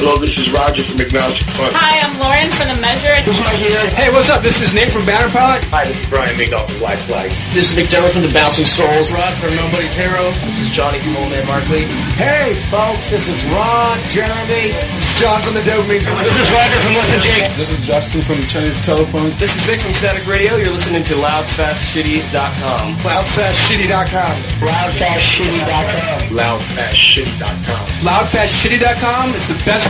Hello, this is Roger from Agnostic Front. Hi, I'm Lauren from The Measure. This is Mike. Hey, what's up? This is Nate from Banner Pilot. Hi, this is Brian Migdol from Black Flag. This is McDermott from the Bouncing Souls. Rod from Nobody's Hero. This is Johnny from Old Man Markley. Hey, folks, this is Ron, Jeremy. John from the Dopamine. This is Roger from Listen Jake. This is Justin from Chinese Telephones. This is Vic from Static Radio. You're listening to LoudFastShitty.com. Loudfastshitty.com. Loudfastshitty.com. Loudfastshitty.com. Loudfastshitty.com. It's the best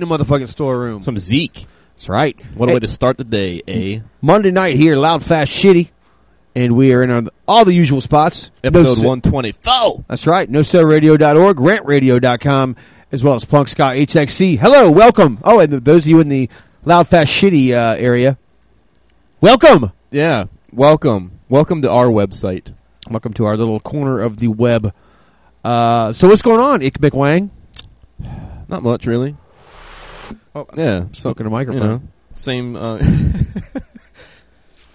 In the motherfucking storeroom. Some Zeke. That's right. What a Hey, way to start the day, eh? Monday night here, loud, fast, shitty, and we are in our, all the usual spots. Episode No- 124. That's right. NoCellRadio.org, RantRadio.com, as well as Punk Ska HXC. Hello, welcome. Oh, and those of you in the loud, fast, shitty uh, area, welcome. Yeah. Welcome. Welcome to our website. Welcome to our little corner of the web. Uh, so what's going on, Ick McWang? Not much, really. Oh, Yeah. Smoking a You microphone. know, same. Uh,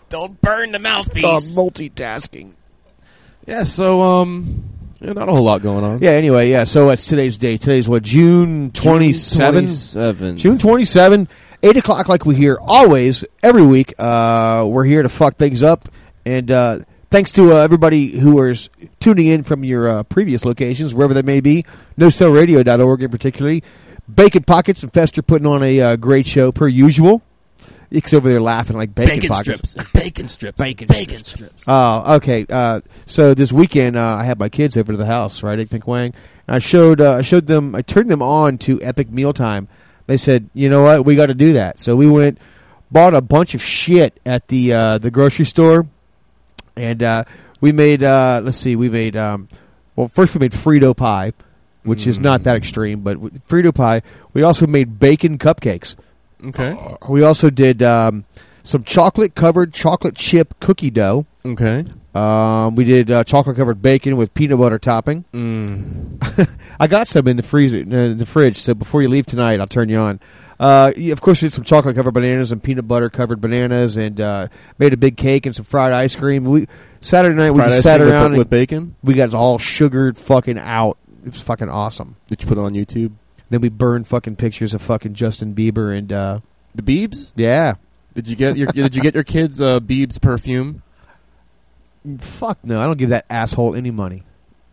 Don't burn the Uh, mouthpiece. multitasking. yeah. So, um, yeah, not a whole lot going on. Yeah, anyway, yeah, so it's today's day. Today's what, June 27? 27. June 27, 8 o'clock, like we hear always, every week. Uh, we're here to fuck things up. And uh, thanks to uh, everybody who is tuning in from your uh, previous locations, wherever they may be. NoCellRadio.org in particularly. Bacon Pockets and Fester putting on a uh, great show, per usual. Ick's over there laughing like Bacon, Bacon Pockets. strips. Bacon strips. Bacon Bacon strips. Oh, okay. Uh, so this weekend, uh, I had my kids over to the house, right, at Pink Wang. And I showed, uh, I showed them, I turned them on to Epic Mealtime. They said, you know what, we got to do that. So we went, bought a bunch of shit at the uh, the grocery store, and uh, we made, uh, let's see, we made, um, well, first we made Frito pie, which is not that extreme, but Frito pie. We also made bacon cupcakes. Okay. We also did um, some chocolate covered chocolate chip cookie dough. Okay. Um, we did uh, chocolate covered bacon with peanut butter topping. Mm. I got some in the freezer, in the fridge. So before you leave tonight, I'll turn you on. Uh, of course, we did some chocolate covered bananas and peanut butter covered bananas, and uh, made a big cake and some fried ice cream. We Saturday night we just sat cream with- around with, bacon. we got all sugared fucking out. It was fucking awesome. Did you put it on YouTube? Then we burned fucking pictures of fucking Justin Bieber and uh, The Beebs. yeah, Did you get your Did you get your kids uh, Beebs perfume? fuck no, I don't give that asshole any money.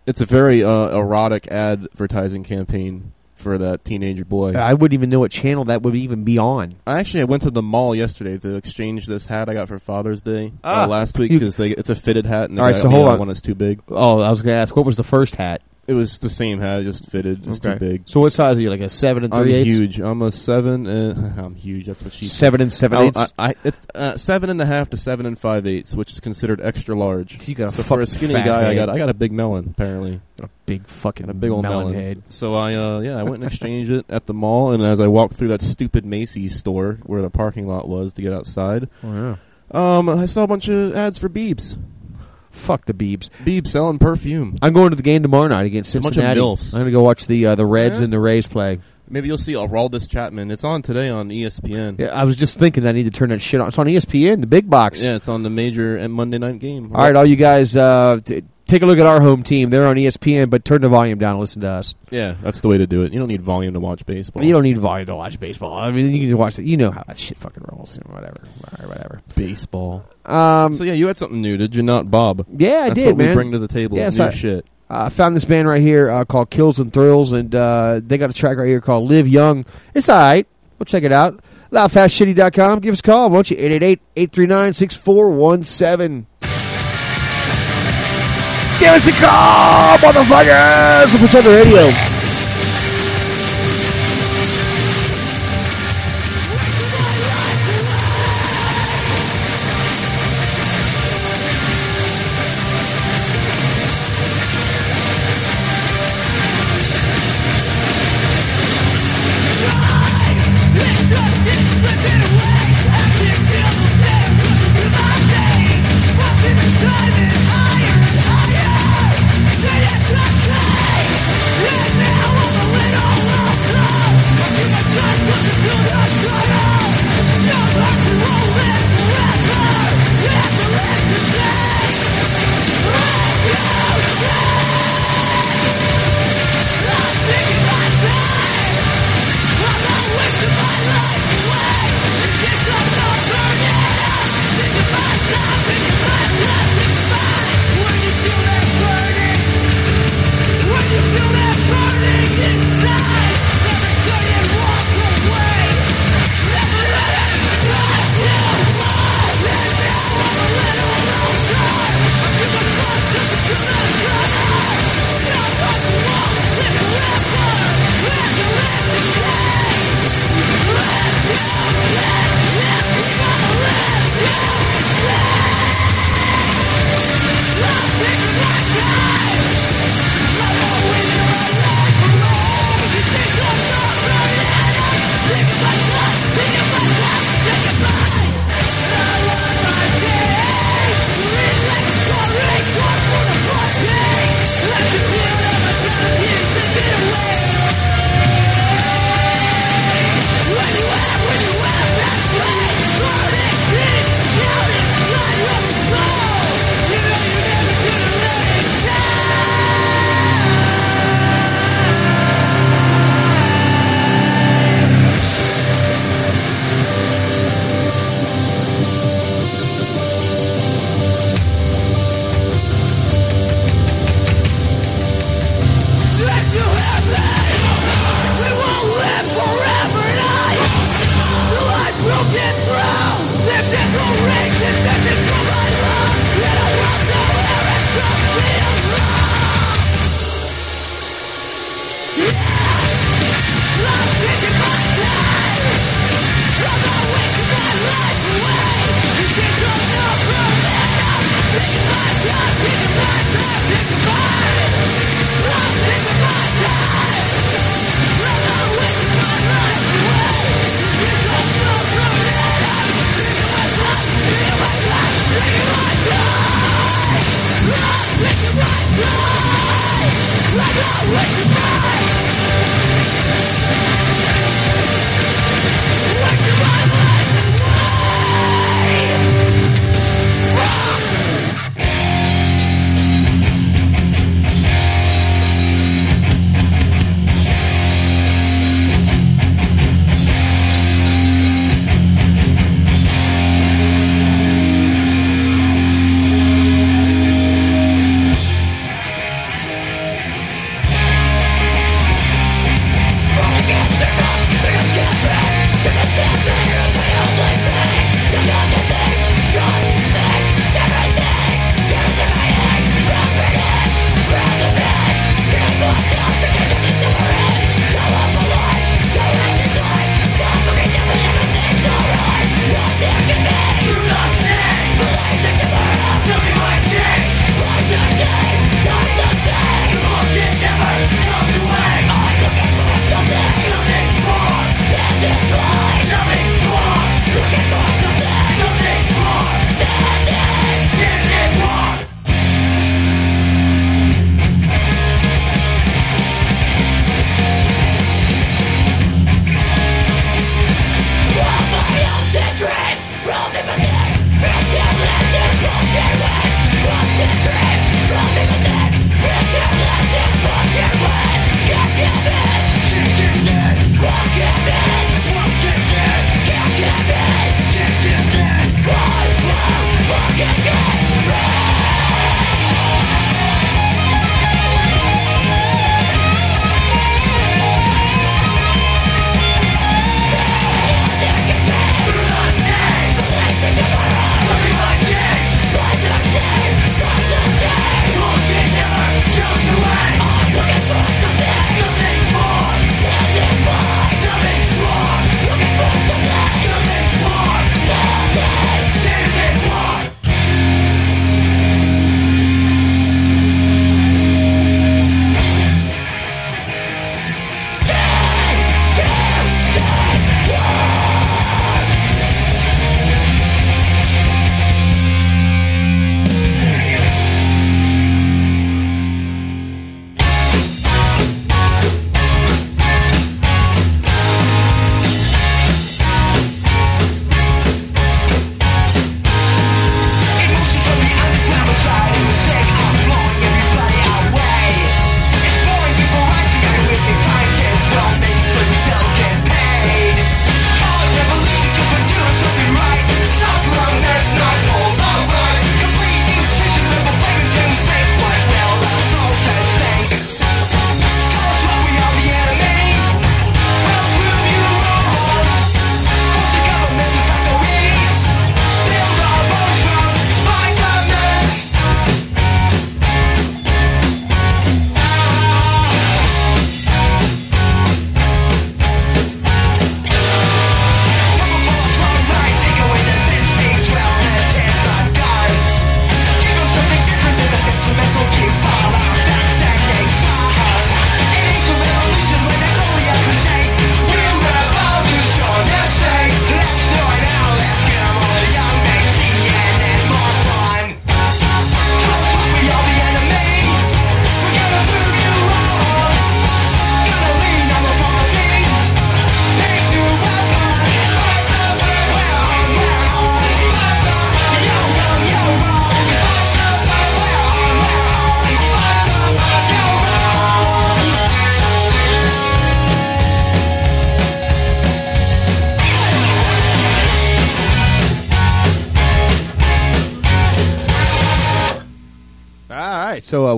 It's a very uh, erotic advertising campaign for that teenager boy. I wouldn't even know what channel that would even be on. I actually I went to the mall yesterday to exchange this hat I got for Father's Day Ah. uh, last week because it's a fitted hat and the All right, so hold uh, on. one that's too big. Oh, I was going to ask, what was the first hat? It was the same hat, just fitted, just too big. So what size are you? Like a seven and 3 I'm three eighths? huge. I'm a seven. And, I'm huge. That's what she said. Seven and seven I- eighths. I, I, it's uh, seven and a half to seven and five eighths, which is considered extra large. You got so for a skinny guy, I got I got a big melon apparently. a big fucking Got a big old melon, head. So I uh yeah I went and exchanged it at the mall, and as I walked through that stupid Macy's store where the parking lot was to get outside, Oh, yeah. um I saw a bunch of ads for Beebs. Fuck the Beebs. Beebs selling perfume. I'm going to the game tomorrow night against It's a bunch of Cincinnati. milfs. I'm going to go watch the uh, the Reds Yeah? and the Rays play. Maybe you'll see Aroldis Chapman. It's on today on E ESPN. Yeah, I was just thinking I need to turn that shit on. It's on ESPN, the big box. Yeah, it's on the major and Monday night game. All right, all you guys, uh, t- take a look at our home team. They're on ESPN, but turn the volume down and listen to us. Yeah, that's the way to do it. You don't need volume to watch baseball. You don't need volume to watch baseball. I mean, you can just watch it. You know how that shit fucking rolls. You know, whatever. Right, whatever. baseball. Um, so yeah, you had something new, did you not, Bob? yeah, I That's did, what man. we bring to the table. Yeah, new so I- shit. I found this band right here uh, called Kills and Thrills, and uh, they got a track right here called Live Young. It's all right. We'll check it out. Loudfastshitty.com. Give us a call, won't you? 888-839-6417. Give us a call, motherfuckers! The radio.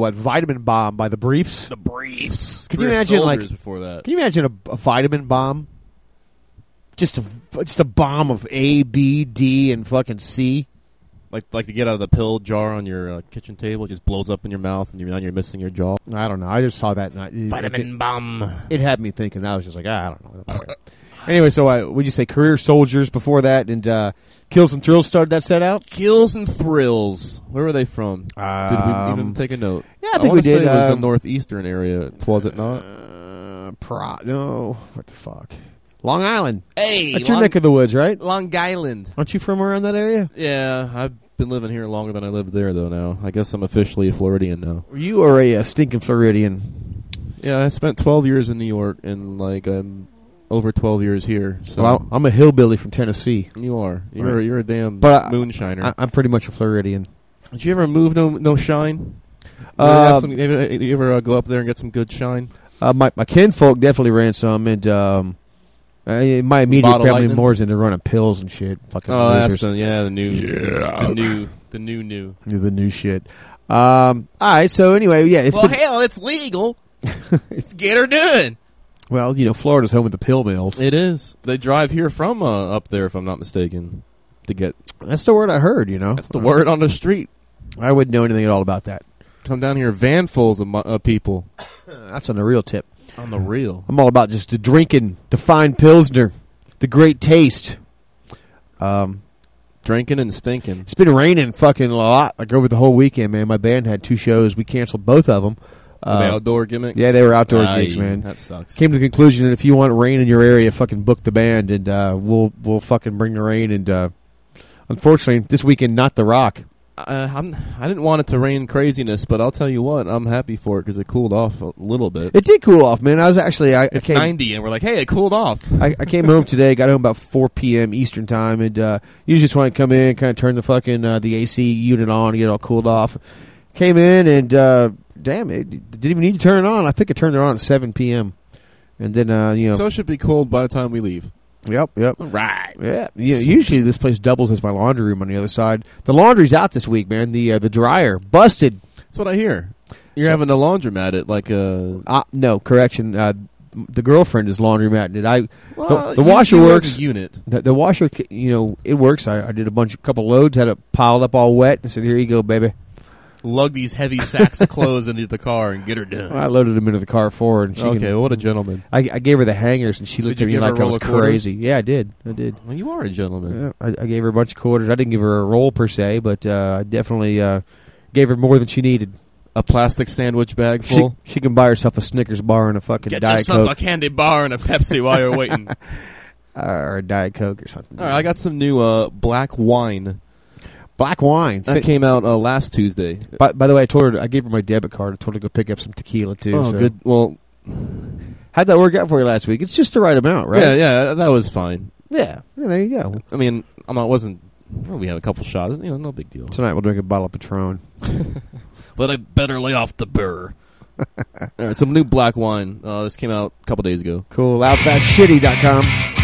What? Vitamin bomb by the Briefs. The briefs. Can you imagine, like- soldiers before that? Can you imagine a, a vitamin bomb? Just a just a bomb of A, B, D, and fucking C. Like like to get out of the pill jar on your uh, kitchen table, it just blows up in your mouth, and you're now you're missing your jaw. I don't know. I just saw that. And I, it, bomb. it had me thinking. I was just like, ah, I don't know. anyway, so uh, would you say career soldiers before that, and uh, Kills and Thrills started that set out? Kills and thrills. Where were they from? Did we Um, even take a note? yeah, I think wanna we did, Say it was the um, northeastern area. Was it not? Uh, pro no, what the fuck? Long Island. Hey, That's your neck of the woods, right? Long Island. Aren't you from around that area? Yeah, I've been living here longer than I lived there, though. Now I guess I'm officially a Floridian now. You are a, uh stinking Floridian. Yeah, I spent 12 years in New York and like I'm over 12 years here. So Well, I'm a hillbilly from Tennessee. you are. You're Right. you're a damn But moonshiner. I, I'm pretty much a Floridian. Did you ever move no no shine? You ever, Uh, have some- you ever, you ever, uh, go up there and get some good shine? Uh, my my kinfolk definitely ran some, and um, uh, my immediate family lightning? more is into running pills and shit. Fucking Oh, that's the, yeah, the new, yeah. the new, the new, new. the new shit. Um, all right, so anyway, yeah, it's well, been, hell, it's legal. It's get her done. Well, you know, Florida's home of the pill mills. It is. They drive here from uh, up there, if I'm not mistaken, to get. That's the word I heard. You know, That's the word on the street. I wouldn't know anything at all about that. Come down here, vanfuls of mu- uh, people. That's on the real tip. On the real. I'm all about just the drinking, the fine pilsner, the great taste. Um, Drinking and stinking. it's been raining fucking a lot, like over the whole weekend, man. My band had two shows. We canceled both of them. The Uh, outdoor gimmicks. yeah, they were outdoor Aye, gigs, man. That sucks. came to the conclusion that if you want rain in your area, fucking book the band, and uh, we'll we'll fucking bring the rain. And uh, unfortunately, this weekend, not the rock. Uh, I'm, I didn't want it to rain craziness, but I'll tell you what, I'm happy for it because it cooled off a little bit. It did cool off, man. I was actually I, I it's came 90, and we're like, hey, it cooled off. I, I came home today, got home about 4 p.m. Eastern time, and uh, usually just want to come in, kind of turn the fucking uh, the AC unit on, get it all cooled off. Came in and uh, damn, it didn't even need to turn it on. I think I turned it on at 7 p.m. And then uh, you know, So it should be cold by the time we leave. yep, yep. Right. Yeah, yeah. Usually this place doubles as my laundry room on the other side. The laundry's out this week, man. The uh, the dryer busted. That's what I hear. You're So- having a laundromat at like a. Uh, no correction. Uh, the girlfriend is laundromat. Did I? Well, the you- washer works. unit. The, the washer, you know, it works. I, I did a bunch, a couple loads, had it piled up all wet, and said, "Here you go, baby." Lug these heavy sacks of clothes into the car and get her done. I loaded them into the car for her, and she. okay, can- what a gentleman. I, I gave her the hangers, and she looked at me like I was crazy. Yeah, I did. I did. Well, you are a gentleman. Yeah, I, I gave her a bunch of quarters. I didn't give her a roll per se, but uh, I definitely uh, gave her more than she needed. A plastic sandwich bag full. she can buy herself a Snickers bar and a fucking Get Diet yourself Coke a candy bar and a Pepsi while you're waiting. Or a Diet Coke or something. right, I got some new uh, black wine black wine. that came out uh, last Tuesday. by, by the way, I told her I gave her my debit card. I told her to go pick up some tequila too. Oh, so. good. Well, How'd that work out for you last week? It's just the right amount, right? yeah, yeah, that was fine. yeah. Yeah, There you go. I mean, I'm not wasn't. Well, we had a couple shots. You know, no big deal. Tonight we'll drink a bottle of Patron. But I better lay off the burr. All right, some new black wine. Uh, this came out a couple days ago. Cool. Loudfastshitty.com.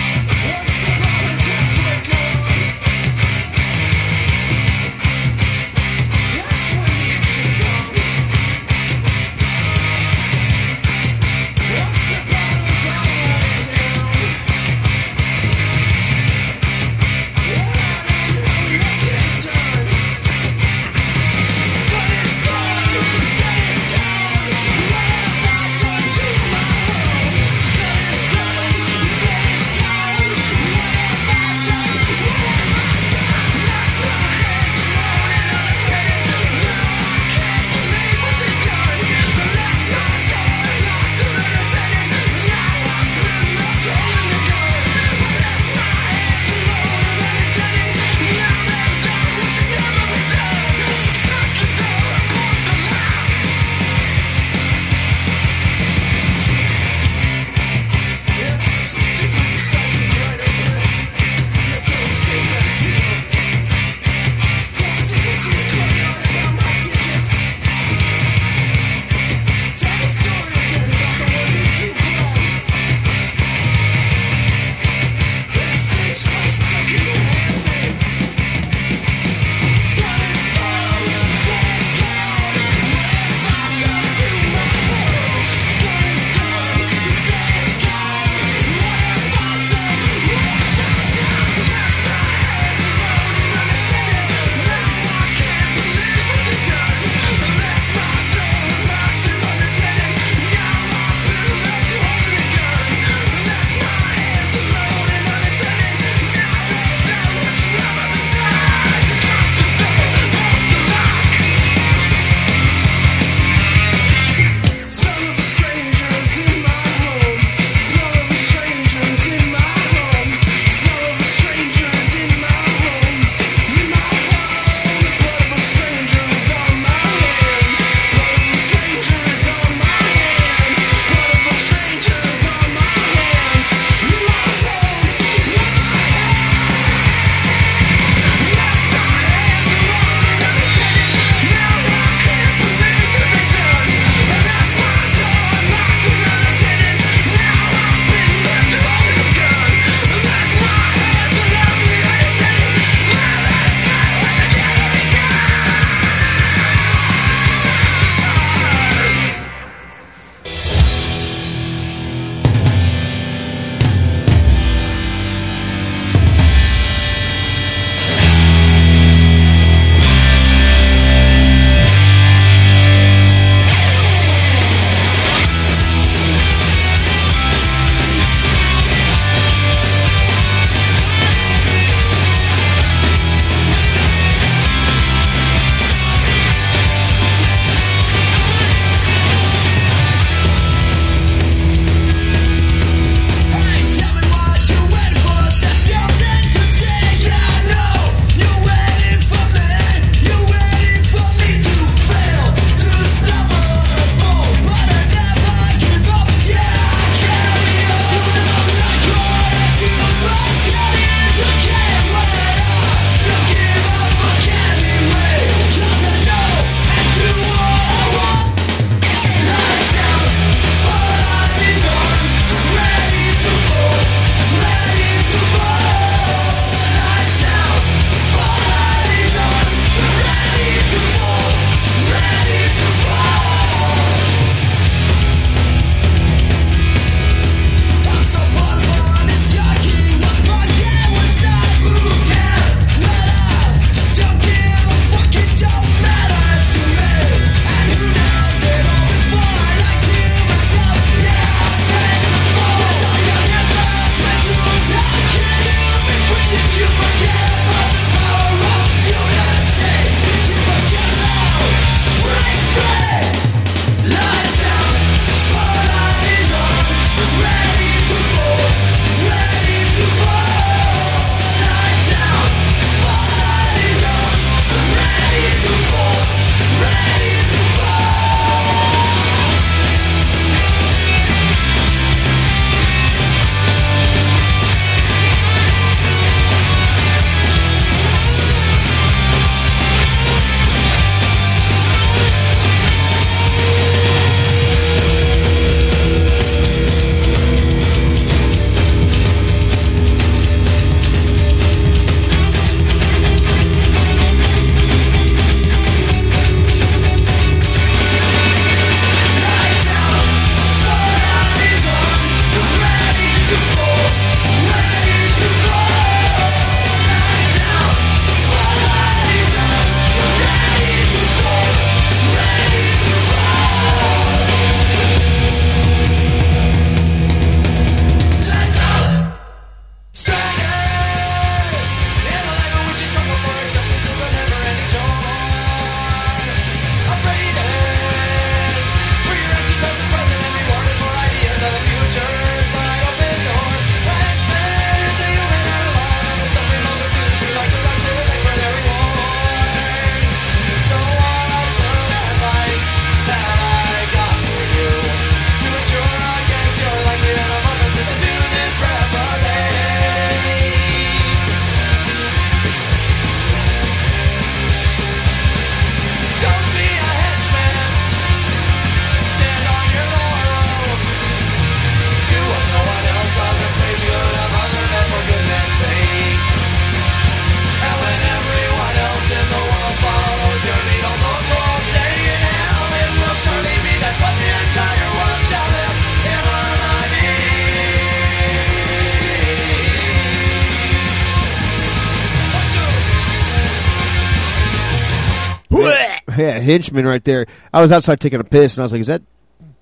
henchman right there. I was outside taking a piss, and I was like, "Is that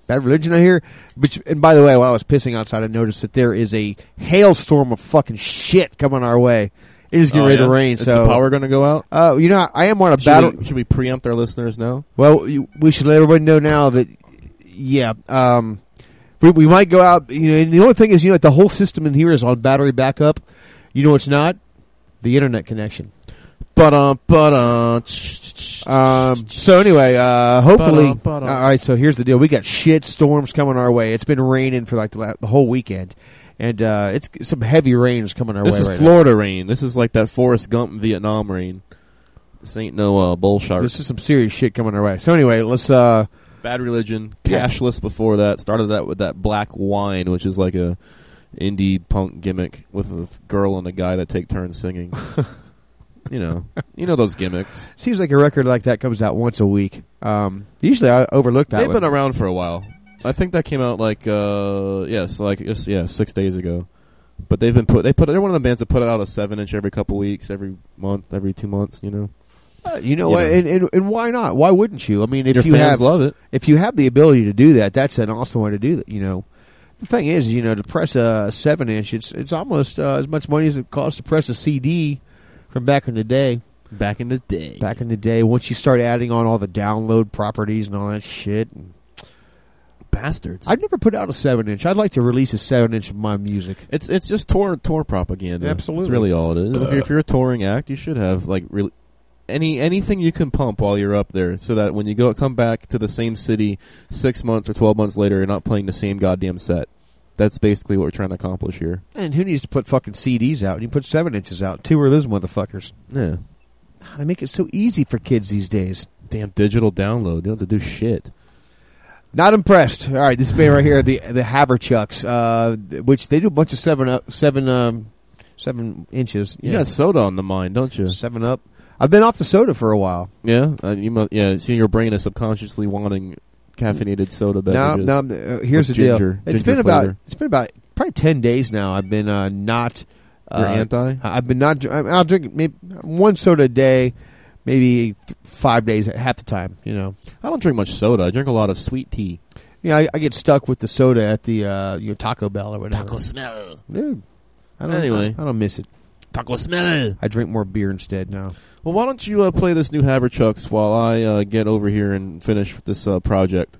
bad religion I hear?" But and by the way, while I was pissing outside, I noticed that there is a hailstorm of fucking shit coming our way. It is getting Oh, ready yeah? to rain. Is so the power going to go out? Uh, you know, I am on a Should battle. we, should we preempt our listeners now? Well, you, we should let everybody know now that, yeah, um, we, we might go out. You know, and the only thing is, you know, the whole system in here is on battery backup. You know, it's not the internet connection. But uh, but uh, Um, so anyway, uh, hopefully, Ba-dum, ba-dum. all right. So here's the deal: we got shit storms coming our way. It's been raining for like the, la- the whole weekend, and uh, it's some heavy rain is coming our this way. is right Florida rain. This is like that Forrest Gump Vietnam rain. This ain't no uh, bullshit. now. This is some serious shit coming our way. So anyway, let's. Uh, Bad Religion, Yeah. Cashless before that. Started that with that Black Wine, which is like a indie punk gimmick with a girl and a guy that take turns singing. you know, you know those gimmicks. seems like a record like that comes out once a week. Um, usually, I overlook that. They've one. been around for a while. I think that came out like uh yes, like yes, yeah, six days ago. But they've been put. They put. They're one of the bands that put out a seven inch every couple weeks, every month, every two months. You know, Uh, you know You know. And, and and why not? Why wouldn't you? I mean, if your you have love it. if you have the ability to do that, that's an awesome way to do that. You know, the thing is, you know, to press a seven inch, it's it's almost uh, as much money as it costs to press a CD from back in the day. Back in the day, Back in the day, once you start adding on all the download properties and all that shit, bastards. I've never put out a seven inch. I'd like to release a seven inch of my music. It's it's just tour tour propaganda. Absolutely. That's really all it is. If, you're, if you're a touring act, you should have like really any anything you can pump while you're up there, so that when you go come back to the same city six months or twelve months later, you're not playing the same goddamn set. That's basically what we're trying to accomplish here. And who needs to put fucking CDs out? You put seven inches out. Two of those motherfuckers. Yeah, They make it so easy for kids these days. damn digital download. You don't have to do shit. Not impressed. All right, this band right here, the the Haverchucks, uh, which they do a bunch of seven up, seven, um, seven inches. You Yeah, got soda on the mind, don't you? seven up. I've been off the soda for a while. Yeah, uh, you mu yeah. See, your brain is subconsciously wanting caffeinated soda Now, beverages. now uh, here's the With deal. ginger- It's ginger been about it's been about probably ten days now. I've been uh, not. Uh, You're anti. I've been not. I'll drink maybe one soda a day, maybe th- five days half the time. You know. I don't drink much soda. I drink a lot of sweet tea. Yeah, I, I get stuck with the soda at the uh, you know, Taco Bell or whatever. Taco smell. Dude, I don't, Anyway. I, I don't miss it. Taco smell. I drink more beer instead now. Well, why don't you uh, play this new Haverchucks while I uh, get over here and finish this uh, project?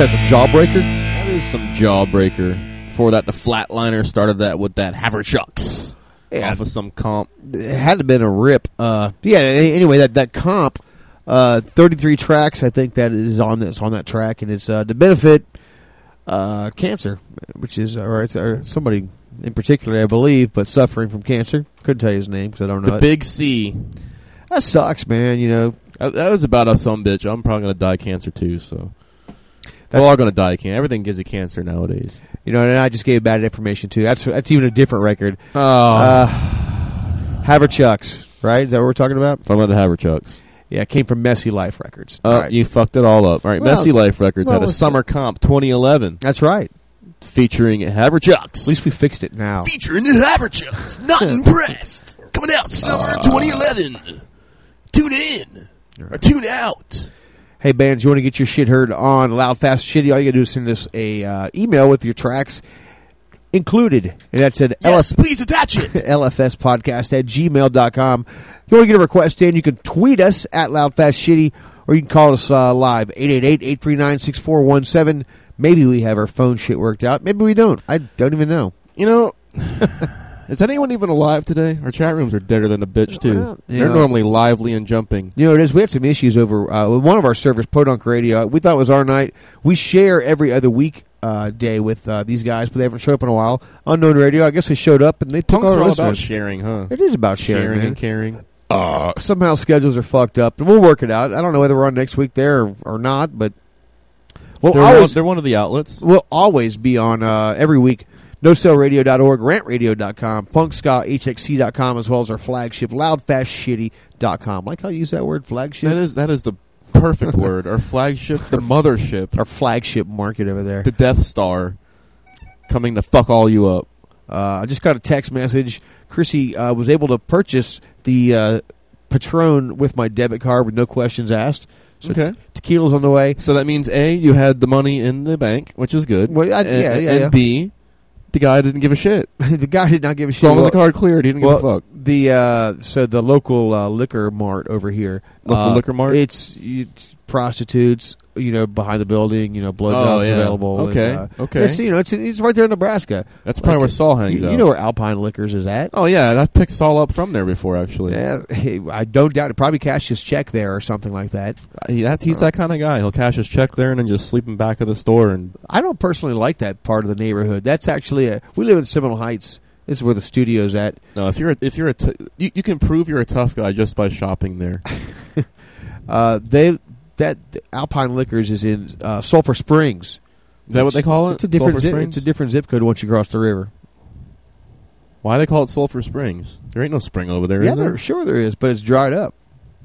That? Some jawbreaker? That is some jawbreaker. Before that, the Flatliner started that with that Haverchucks Yeah. off of some comp. It had to have been a rip. Uh, yeah. Anyway, that that comp, uh, thirty three tracks. I think that is on this on that track, and it's uh, to benefit uh, cancer, which is or it's or somebody in particular, I believe, but suffering from cancer. Couldn't tell you his name because I don't know. The it. Big C. that sucks, man. You know, That, was about a some bitch. I'm probably gonna die cancer too. So That's- we're all gonna die of cancer. Everything gives you cancer nowadays. you know, and I just gave bad information too. That's that's even a different record. Oh, Uh, Haverchucks, right? Is that what we're talking about? talking about the Haverchucks. Yeah, it came from Messy Life Records. Uh, All right. You fucked it all up. All right, Well, Messy Life Records well, had a it's- summer comp 2011 That's right. featuring Haverchucks. At least we fixed it now. featuring the Haverchucks. Not impressed. Coming out summer 2011. Tune in or tune out. Hey, bands, you want to get your shit heard on Loud, Fast, Shitty? All you got to do is send us a uh, email with your tracks included. And that's at LF, please attach it. LFS podcast at gmail.com. You want to get a request in, you can tweet us at Loud, Fast, Shitty, or you can call us uh, live, 888-839-6417. Maybe we have our phone shit worked out. Maybe we don't. I don't even know. You know, is anyone even alive today? Our chat rooms are deader than a bitch too. Well, They're know. normally lively and jumping. You know, it is. We had some issues over uh, one of our servers, Podunk Radio. We thought it was our night. We share every other week uh, day with uh, these guys, but they haven't showed up in a while. Unknown Radio, I guess they showed up and they took Punks our are all about sharing, huh? It is about sharing. Sharing man. and caring. Uh, somehow schedules are fucked up, and we'll work it out. I don't know whether we're on next week there or, or not, but we'll They're, one, they're one of the outlets. we'll always be on uh, every week. NoSaleRadio.org, RantRadio.com, PunkSkaHXC.com, as well as our flagship, LoudFastShitty.com. Like how you use that word, flagship? That is that is the perfect word. Our flagship, the mothership, our flagship market over there. the Death Star, coming to fuck all you up. Uh, I just got a text message. Chrissy uh, was able to purchase the uh, Patron with my debit card with no questions asked. So Okay. tequila's on the way. So that means a you had the money in the bank, which is good. Well, I- and, yeah, yeah, and yeah. B, the guy didn't give a shit. the guy did not give a As shit. long as the card cleared, he didn't well, give a fuck. The uh, so the local uh, liquor mart over here, Local uh, liquor mart? It's, it's prostitutes, you know, behind the building. You know, blowjobs Oh, yeah. available. and, Okay, uh, okay. It's, you know, it's it's right there in Nebraska. That's probably where Saul hangs you, out. you know where Alpine Liquors is at. Oh yeah, I've picked Saul up from there before. Actually, Yeah, hey, I don't doubt it. Probably cashed his check there or something like that. he, that's, he's that kind of guy. He'll cash his check there and then just sleep in back of the store. And I don't personally like that part of the neighborhood. That's actually a, we live in Seminole Heights. This is where the studio's at. no, if you're a, if you're a t- you, you can prove you're a tough guy just by shopping there. Uh, they that Alpine Liquors is in uh, Sulphur Springs. Is that what they call it? It's a different zip, it's a different zip code once you cross the river. Why do they call it Sulphur Springs? There ain't no spring over there, is yeah, there? there, sure there is, but it's dried up.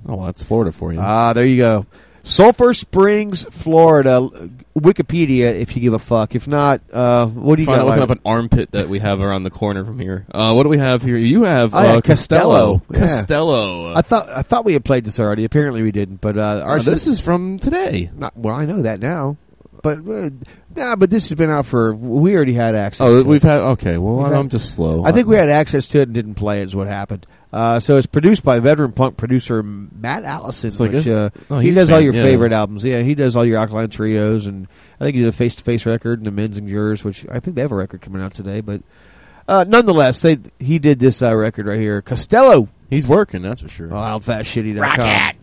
Oh, well, that's Florida for you. Ah, there you go. Sulphur Springs, Florida. Wikipedia, if you give a fuck. If not, uh, what do you Find got? looking up an armpit that we have around the corner from here. Uh, what do we have here? You have Oh, yeah, uh, Costello. Costello. Yeah. Costello. I thought I thought we had played this already. Apparently we didn't. But uh, our this is from today. not well. I know that now, but uh, nah. But this has been out for. We already had access. Oh, we've it. had okay. Well, We've I'm had- just slow. I think we had access to it and didn't play it. Is what happened. Uh, so it's produced by veteran punk producer Matt Allison, It's like which uh, oh, he he's does all your yeah. favorite albums. Yeah, he does all your Alkaline Trios, and I think he did a Face to Face record and the Menzingers, which I think they have a record coming out today. But uh, nonetheless, they he did this uh, record right here, Costello. He's working. That's for sure. Oh, loudfastshitty.com.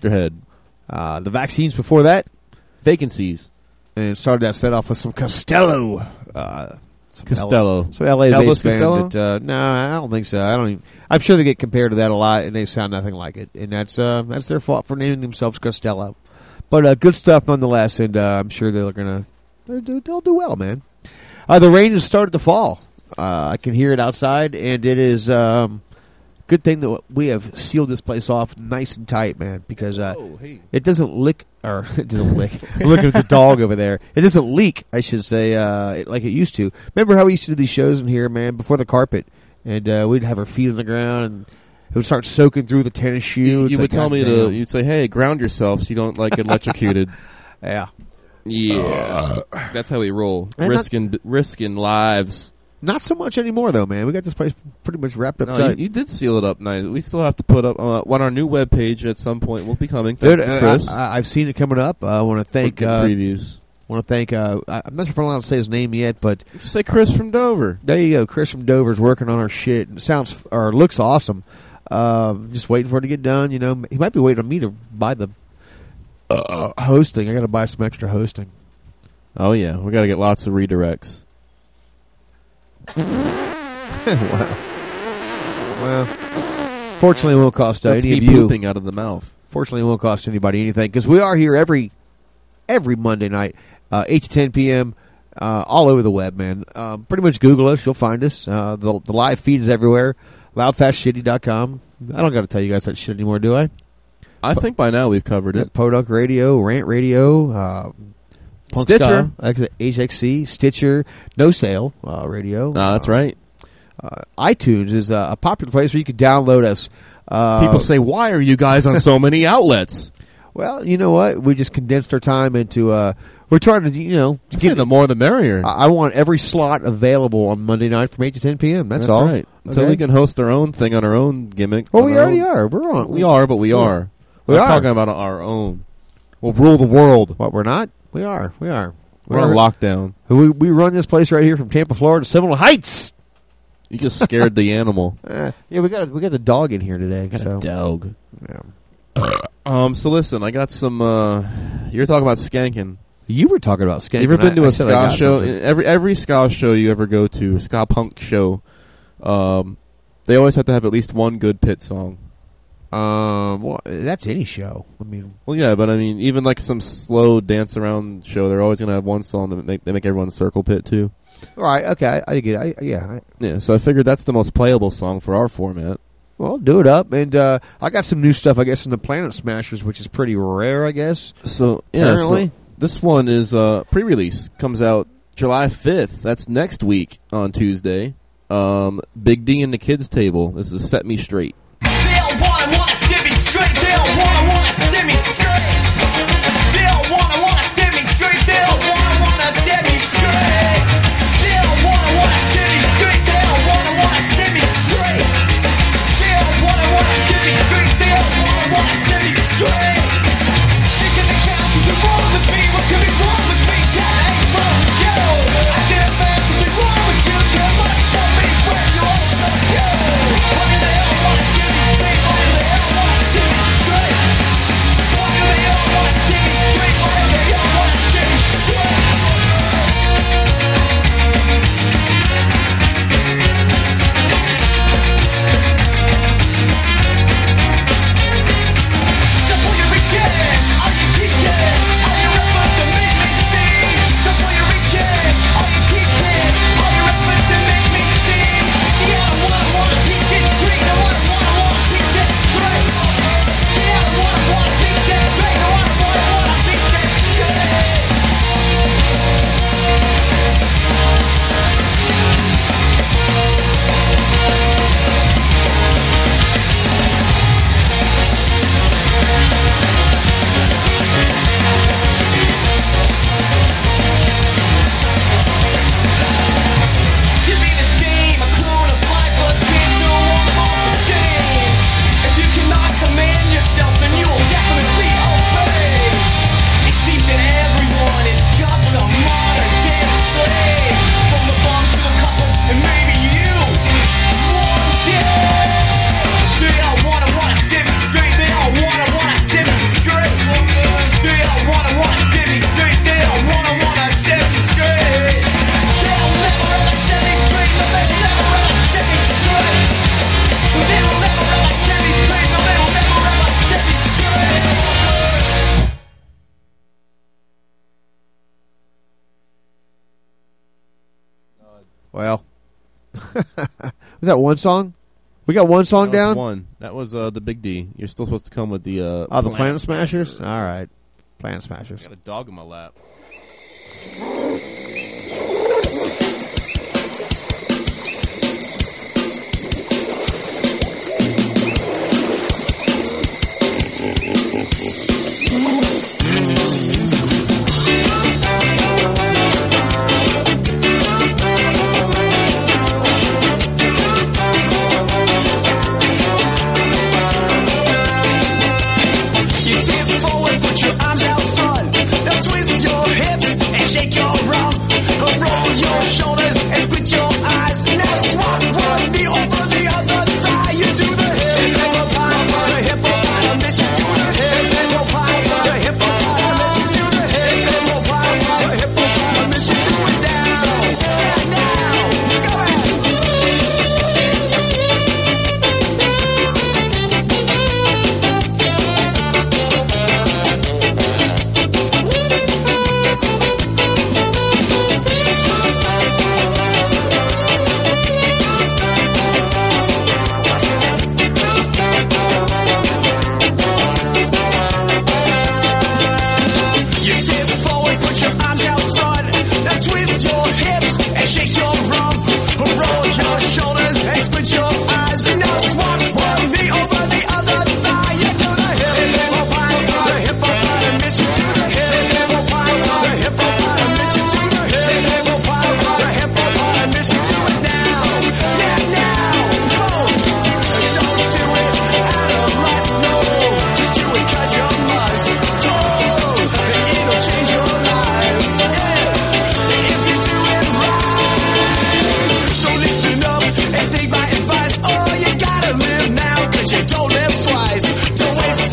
blisterhead Uh, the vaccines before that, vacancies. and started that set off with some Costello. Uh, some Costello. L- so LA Elvis based band Costello? that, uh, no, I don't think so. I don't. Even, I'm sure they get compared to that a lot, and they sound nothing like it. And that's uh, that's their fault for naming themselves Costello. But uh, good stuff nonetheless, and uh, I'm sure they're gonna they'll do, they'll do well, man. Uh, the rain has started to fall. Uh, I can hear it outside, and it is um, good thing that we have sealed this place off nice and tight, man, because uh, Oh, hey. it doesn't lick or it doesn't lick. I'm at the dog over there. It doesn't leak, I should say, uh, like it used to. Remember how we used to do these shows in here, man, before the carpet, and uh, we'd have our feet on the ground, and it would start soaking through the tennis shoe. You, you like, would tell me goddamn. to. You'd say, "Hey, ground yourself so you don't like get electrocuted." yeah. yeah, that's how we roll. Risking risking lives. Not so much anymore, though, man. We got this place pretty much wrapped up No, tight. you, you did seal it up nice. We still have to put up uh, on our new webpage at some point. We'll be coming. Dude, to uh, Chris. I, have seen it coming up. I want to thank. Good Uh, previews. want to thank. Uh, I- I'm not sure if I'm allowed to say his name yet, but Just say Chris from Dover. There you go. Chris from Dover's working on our shit. It sounds or looks awesome. Uh, just waiting for it to get done. You know, he might be waiting on me to buy the uh, hosting. I got to buy some extra hosting. Oh yeah, we got to get lots of redirects. Wow. Well, fortunately, it won't cost That's any of you. pooping out of the mouth. Fortunately, it won't cost anybody anything because we are here every every Monday night, uh, eight to ten p.m. Uh, all over the web, man. Uh, pretty much Google us, you'll find us. Uh, the, the live feed is everywhere. Loudfastshitty.com. I don't got to tell you guys that shit anymore, do I? I think by now we've covered it. Podunk Radio, Rant Radio, uh, Punk Stitcher. Ska, HXC, Stitcher, No Sale uh, Radio. Ah, that's Uh, right. Uh, iTunes is uh, a popular place where you can download us. Uh, People say, "Why are you guys on so many outlets?" well, you know what? We just condensed our time into. Uh, we're trying to, you know, to Get the more the merrier. I I want every slot available on Monday night from eight to ten p.m. That's, all. right. Until Okay? we can host our own thing on our own gimmick. Well, we already own- are. We're on. We are, but we are. We I'm are. talking about our own. We'll rule the world. What we're not. We are. We are. We're on lockdown. We we run this place right here from Tampa, Florida, to Seminole Heights. You just scared the animal. Uh, yeah, we got we got the dog in here today. Got so dog. yeah. Um. So listen, I got some. uh You're talking about skanking. You were talking about skanking. You ever been I- to I a ska show? something. Every every ska show you ever go to, ska punk show, um, they always have to have at least one good pit song. Um, well, that's any show. I mean, Well, yeah, but I mean, even like some slow dance around show, they're always gonna have one song that make they make everyone circle pit too. all right, okay, I, I get it. I, yeah, I, Yeah, so I figured that's the most playable song for our format. well, do it up, and uh, I got some new stuff, I guess, from the Planet Smashers, which is pretty rare, I guess. So yeah, so Apparently. this one is uh, pre-release. Comes out July fifth. That's next week on Tuesday. Um, Big D and the Kids Table. This is Set Me Straight. That one song? We got one song down. One. That was uh, the Big D. You're still supposed to come with the. Uh, Oh, the Planet Smashers. All right, Planet Smashers. Got a dog in my lap. Your hips and shake your rump. Roll your shoulders and squint your eyes. Twist your hips and shake your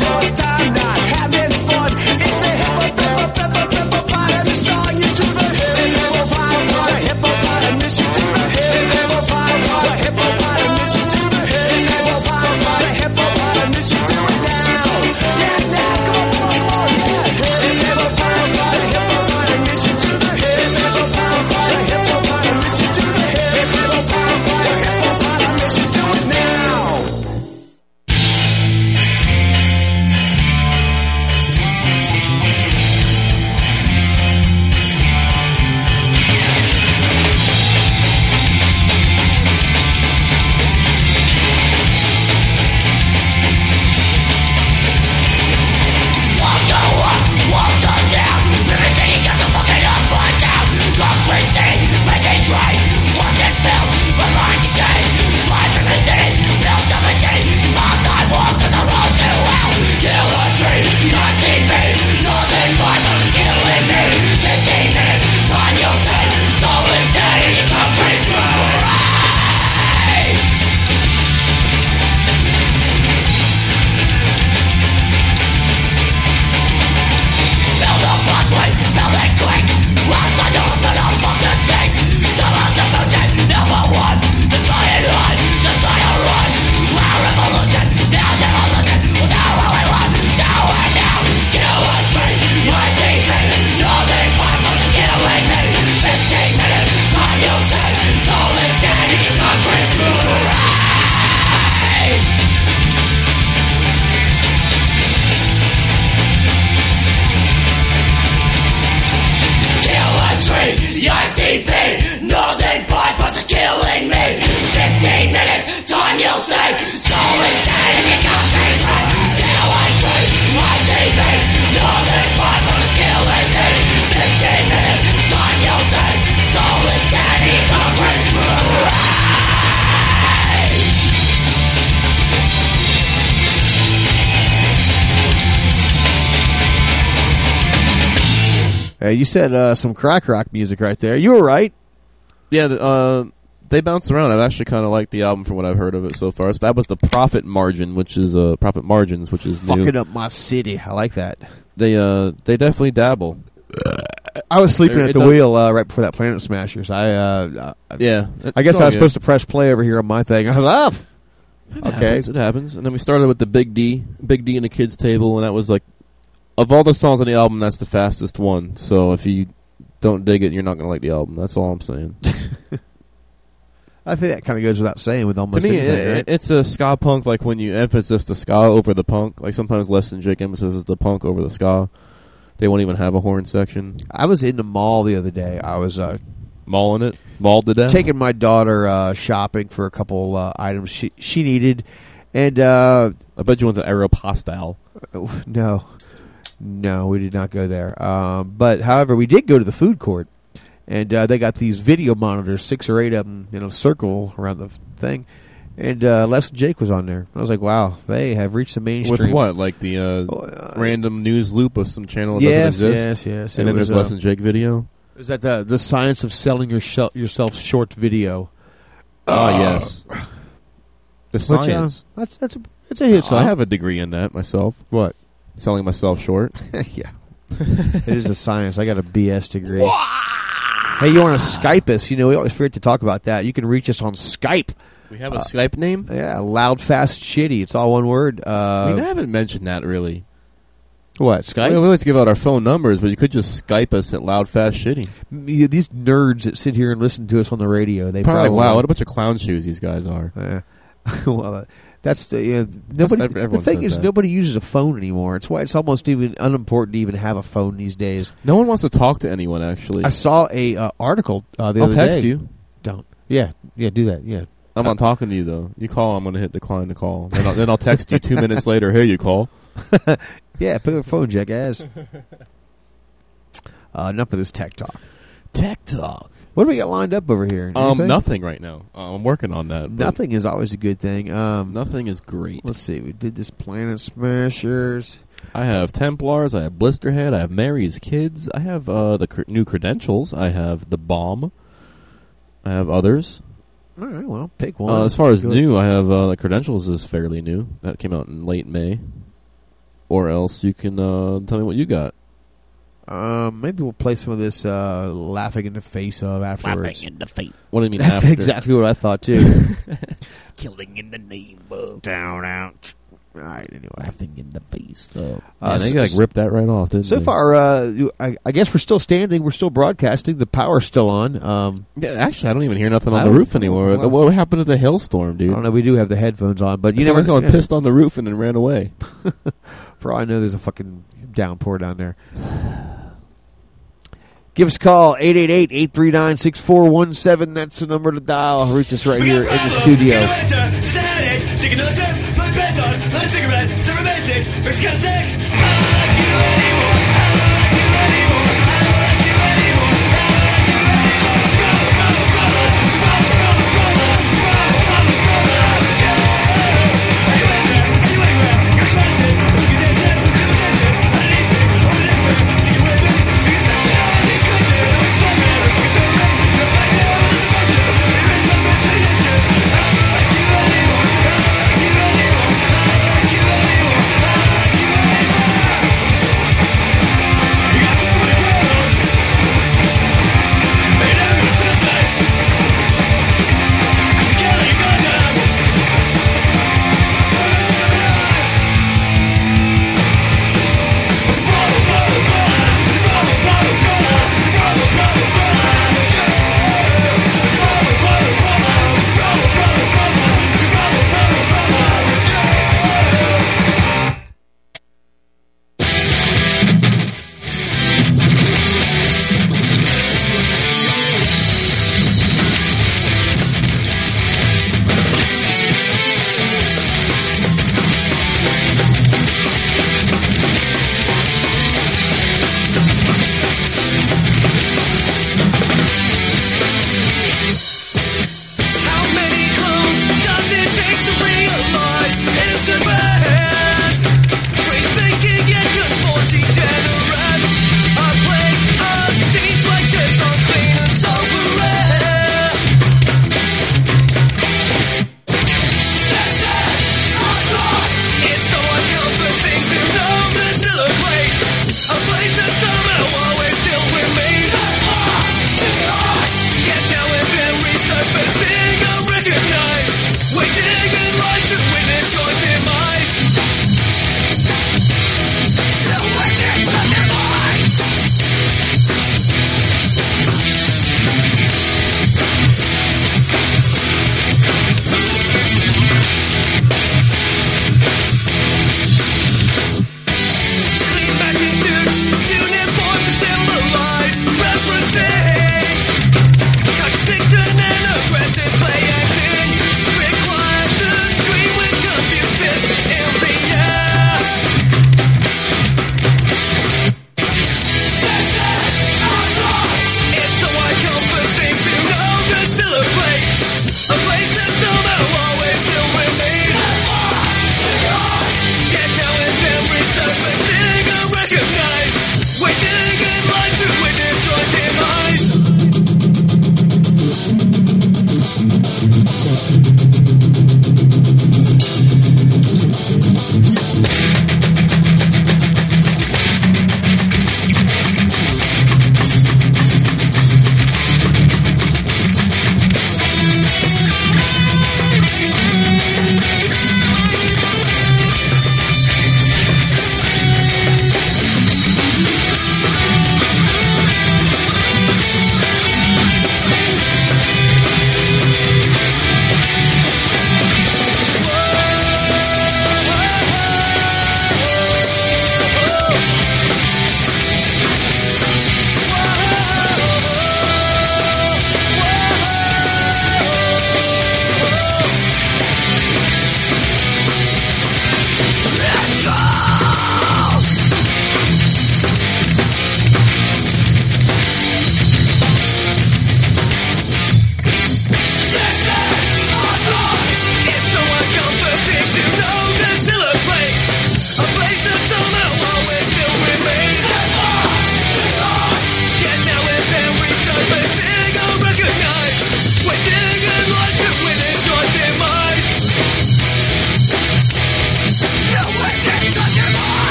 your time said uh, some crack rock music right there. You were right. Yeah, uh, they bounce around. I've actually kind of liked the album from what I've heard of it so far. So that was the Profit Margin, which is uh, Profit Margins, which is new. Fucking up my city. I like that. They uh, they definitely dabble. I was sleeping It- at the wheel uh, right before that Planet Smashers. I, uh, I Yeah, I guess I was good. supposed to press play over here on my thing. I was off. It Okay. happens, it happens. And then we started with the Big D, Big D and the Kids Table, and that was like, of all the songs on the album, that's the fastest one. So if you don't dig it, you're not gonna like the album. That's all I'm saying. I think that kind of goes without saying with almost. To almost me, anything. it, right? it's a ska punk like when you emphasize the ska over the punk. Like sometimes Less Than Jake emphasizes the punk over the ska. They won't even have a horn section. I was in the mall the other day. I was uh, Mauling it, mauled to death. taking my daughter uh, shopping for a couple uh, items she she needed, and uh, I bet you went to Aeropostale. no, no, we did not go there. Um, but however, we did go to the food court, and uh, they got these video monitors, six or eight of them, in a circle around the thing. And uh, Less Than Jake was on there. I was like, "Wow, they have reached the mainstream." With what? Like the uh, Oh, uh, random news loop of some channel that Yes, doesn't exist? yes, yes. And It then was, there's Less uh, Than Jake video? Is that the the science of selling your shel- yourself short video? Ah, yes. The Which, uh, science. that's that's a that's a hit I have a degree in that myself. what? Selling myself short. yeah, it is a science. I got a BS degree. hey, you want to Skype us? You know, we always forget to talk about that. You can reach us on Skype. We have a Skype name? Yeah, loud, fast, shitty. It's all one word. Uh, we haven't mentioned that really. what Skype? We always give out our phone numbers, but you could just Skype us at Loud Fast Shitty. You- These nerds that sit here and listen to us on the radio, they Probably, probably wow, what a bunch of clown shoes these guys are. Yeah. well, uh, that's the yeah, nobody. ev- the thing is, that. nobody uses a phone anymore. It's why it's almost even unimportant to even have a phone these days. No one wants to talk to anyone, actually. I saw a uh, article uh, the I'll other text you. Don't. Yeah, yeah, do that. Yeah. I'm not talking to you, though. You call, I'm going to hit decline the call. Then I'll, then I'll text you two minutes later, here you call. Yeah, pick up the phone, jackass. uh, enough of this tech talk. Tech talk. What do we got lined up over here? Um, nothing right now. Uh, I'm working on that. Nothing is always a good thing. Um, Nothing is great. let's see. We did this Planet Smashers. I have Templars. I have Blisterhead. I have Mary's Kids. I have uh, the cr- new credentials. I have the Bomb. I have others. All right, well, pick one. Uh, as far as Good. new, I have uh, the Credentials is fairly new. That came out in late May. Or else you can uh, tell me what you got. Um, maybe we'll play some of this uh, laughing in the face of afterwards. in the face, What do you mean That's after? exactly what I thought too. killing in the name of Down out. All right. Anyway, laughing in the face of. Uh, Uh, they so- like ripped that right off, didn't so they? far, uh, I, I guess we're still standing. We're still broadcasting. The power's still on. Um, Yeah, actually, I don't even hear nothing on the roof anymore. well- what happened to the hailstorm, dude? I dude? don't know. We do have the headphones on, but you You never. know, someone yeah, pissed on the roof and then ran away. For all I know, there's a fucking downpour down there. Give us a call, 888-839-6417. That's the number to dial. Us right here in the studio. Take another sip, your pants on, light a cigarette, romantic, sick.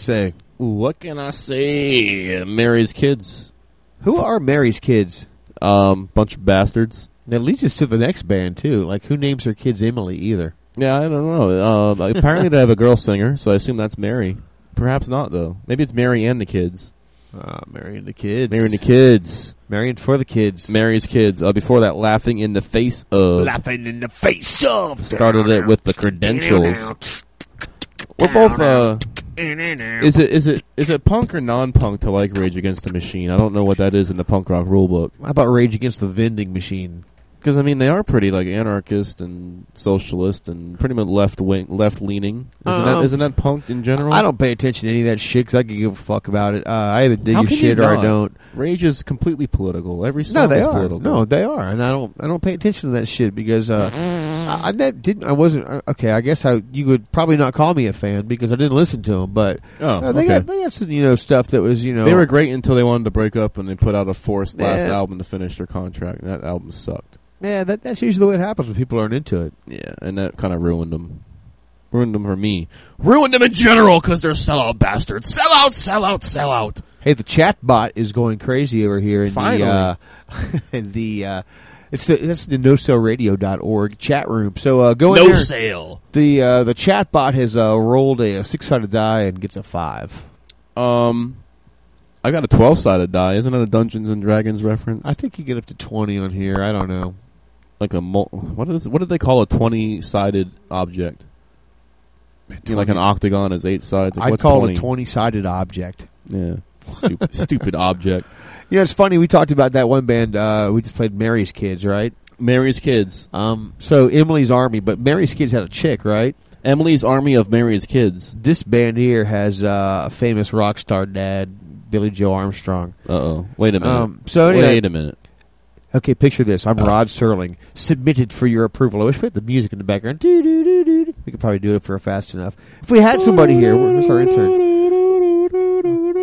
Say? What can I say? Mary's kids. Who are Mary's kids? Um, bunch of bastards. That leads us to the next band too. Like, who names her kids Emily either? Yeah, I don't know. Um, apparently they have a girl singer, so I assume that's Mary. Perhaps not though. Maybe it's Mary and the kids. Uh, Mary and the kids. Mary and the kids. Mary and for the kids. Mary's kids. Uh, before that, laughing in the face of. Laughing in the face of. Started it with the credentials. We're both. Uh, is it is it is it punk or non-punk to like Rage Against the Machine? I don't know what that is in the punk rock rule book. How about Rage Against the Vending Machine? Because I mean, they are pretty like anarchist and socialist and pretty much left wing, left leaning. Isn't that Um, isn't that punk in general? I don't pay attention to any of that shit because I can give a fuck about it. Uh, I either dig your can you shit or I don't. Rage is completely political. Every No, song they is are. political. No, they are, and I don't. I don't pay attention to that shit because uh, I, I ne- didn't. I wasn't uh, okay. I guess I you would probably not call me a fan because I didn't listen to them. But Oh, uh, they okay. got they got some you know stuff that was you know They were great until they wanted to break up and they put out a forced last Yeah. album to finish their contract. And that album sucked. yeah. That, that's usually what happens when people aren't into it. Yeah, and that kind of ruined them. Ruined them for me. Ruined them in general because they're sellout bastards. Sell out, sell out, sell out. Hey, the chat bot is going crazy over here in Finally. the uh, in the uh, it's the that's the nosellradio.org chat room. So uh, go in No there. sale. The uh, the chat bot has uh, rolled a, a six sided die and gets a five. Um, I got a 12 sided die. Isn't that a Dungeons and Dragons reference? I think you get up to twenty on here. I don't know. like a mul- what is what did they call a 20 sided object? You know, like an octagon is eight sides. Like I'd what's call 20? it a twenty sided object. Yeah, stupid, stupid object. You know, it's funny. We talked about that one band. Uh, we just played Mary's Kids, right? Mary's kids. Um, so Emily's Army, but Mary's Kids had a chick, right? Emily's army of Mary's kids. This band here has uh, a famous rock star dad, Billie Joe Armstrong. Uh oh. Wait a minute. Um, so anyway- Wait a minute. Okay, picture this. I'm Rod Serling, submitted for your approval. I wish we had the music in the background. Doo, doo, doo. We could probably do it for fast enough. If we had somebody here, where's our intern?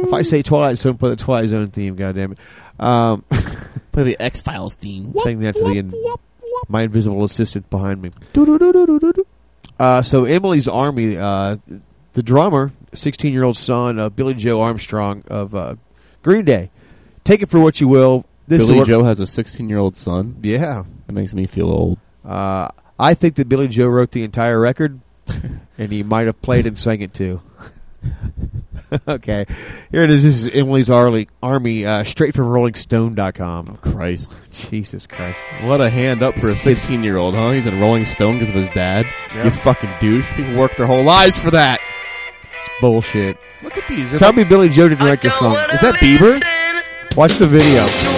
If I say Twilight Zone, play the Twilight Zone theme, goddammit. Um, Play the X Files theme. saying that to the in, my invisible assistant behind me. Uh, so Emily's Army, uh, the drummer, 16 year old son of Billie Joe Armstrong of uh, Green Day. Take it for what you will. This Billie Joe has a 16 year old son. Yeah. That makes me feel old. Uh, I think that Billie Joe wrote the entire record, and he might have played and sang it too. okay, here it is. This is Emily's Army, Army uh, straight from RollingStone.com. Oh, Christ. Jesus Christ. What a hand up for a 16 year old, huh? He's in Rolling Stone because of his dad. Yeah. You fucking douche. People work their whole lives for that. It's bullshit. Look at these. They're Tell like- me Billie Joe didn't write this song. Is that Bieber? Watch the video.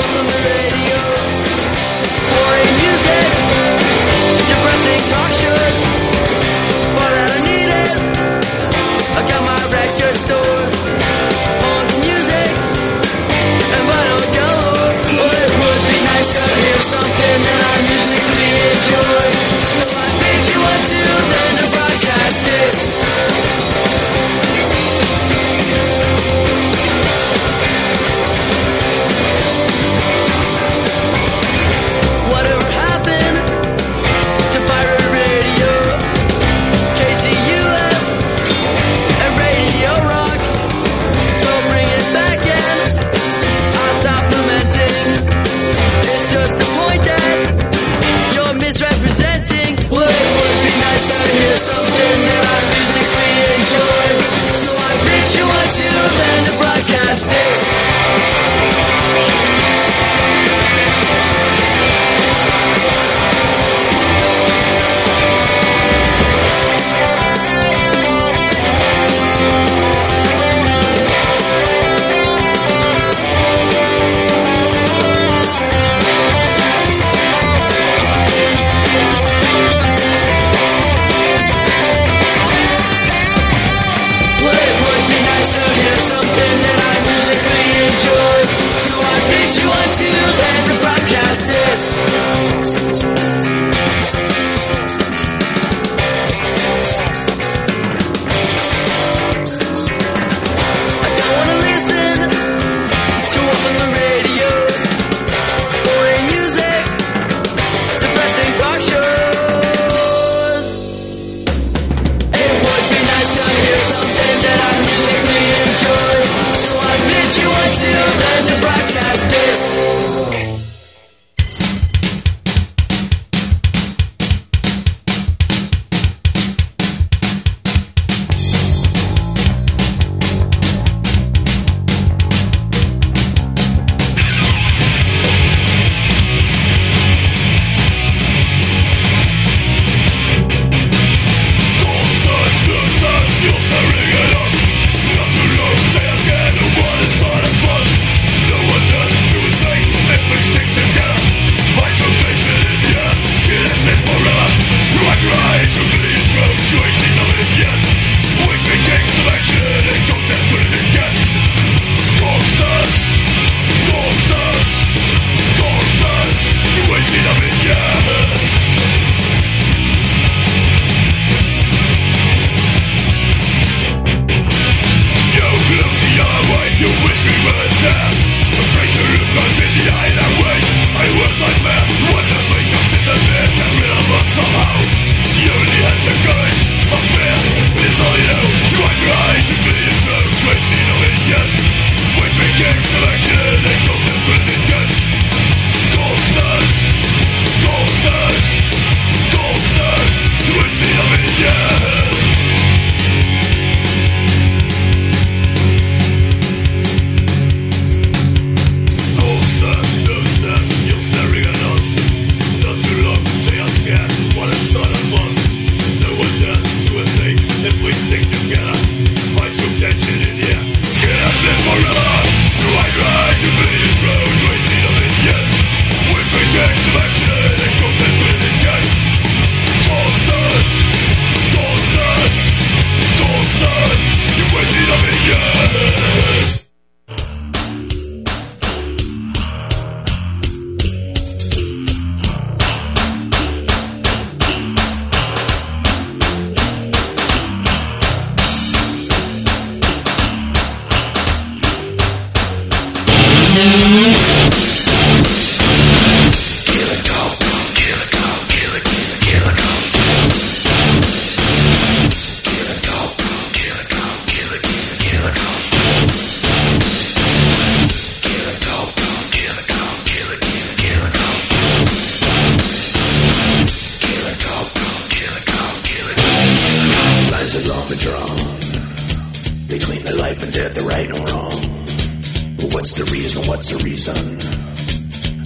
What's the reason? What's the reason?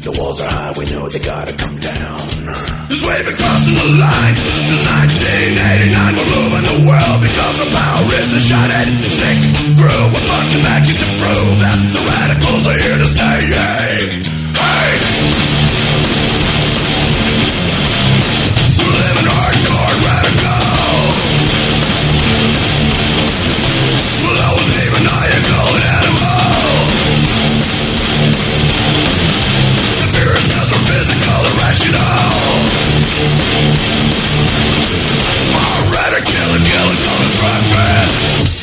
The walls are high, we know they gotta come down. This way been crossing the line since 1989. We're moving the world because our power is a shot at sick crew. We're fucking magic to prove that the radicals are here to stay. irrational. I'm ready, and killing, coming from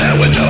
there were no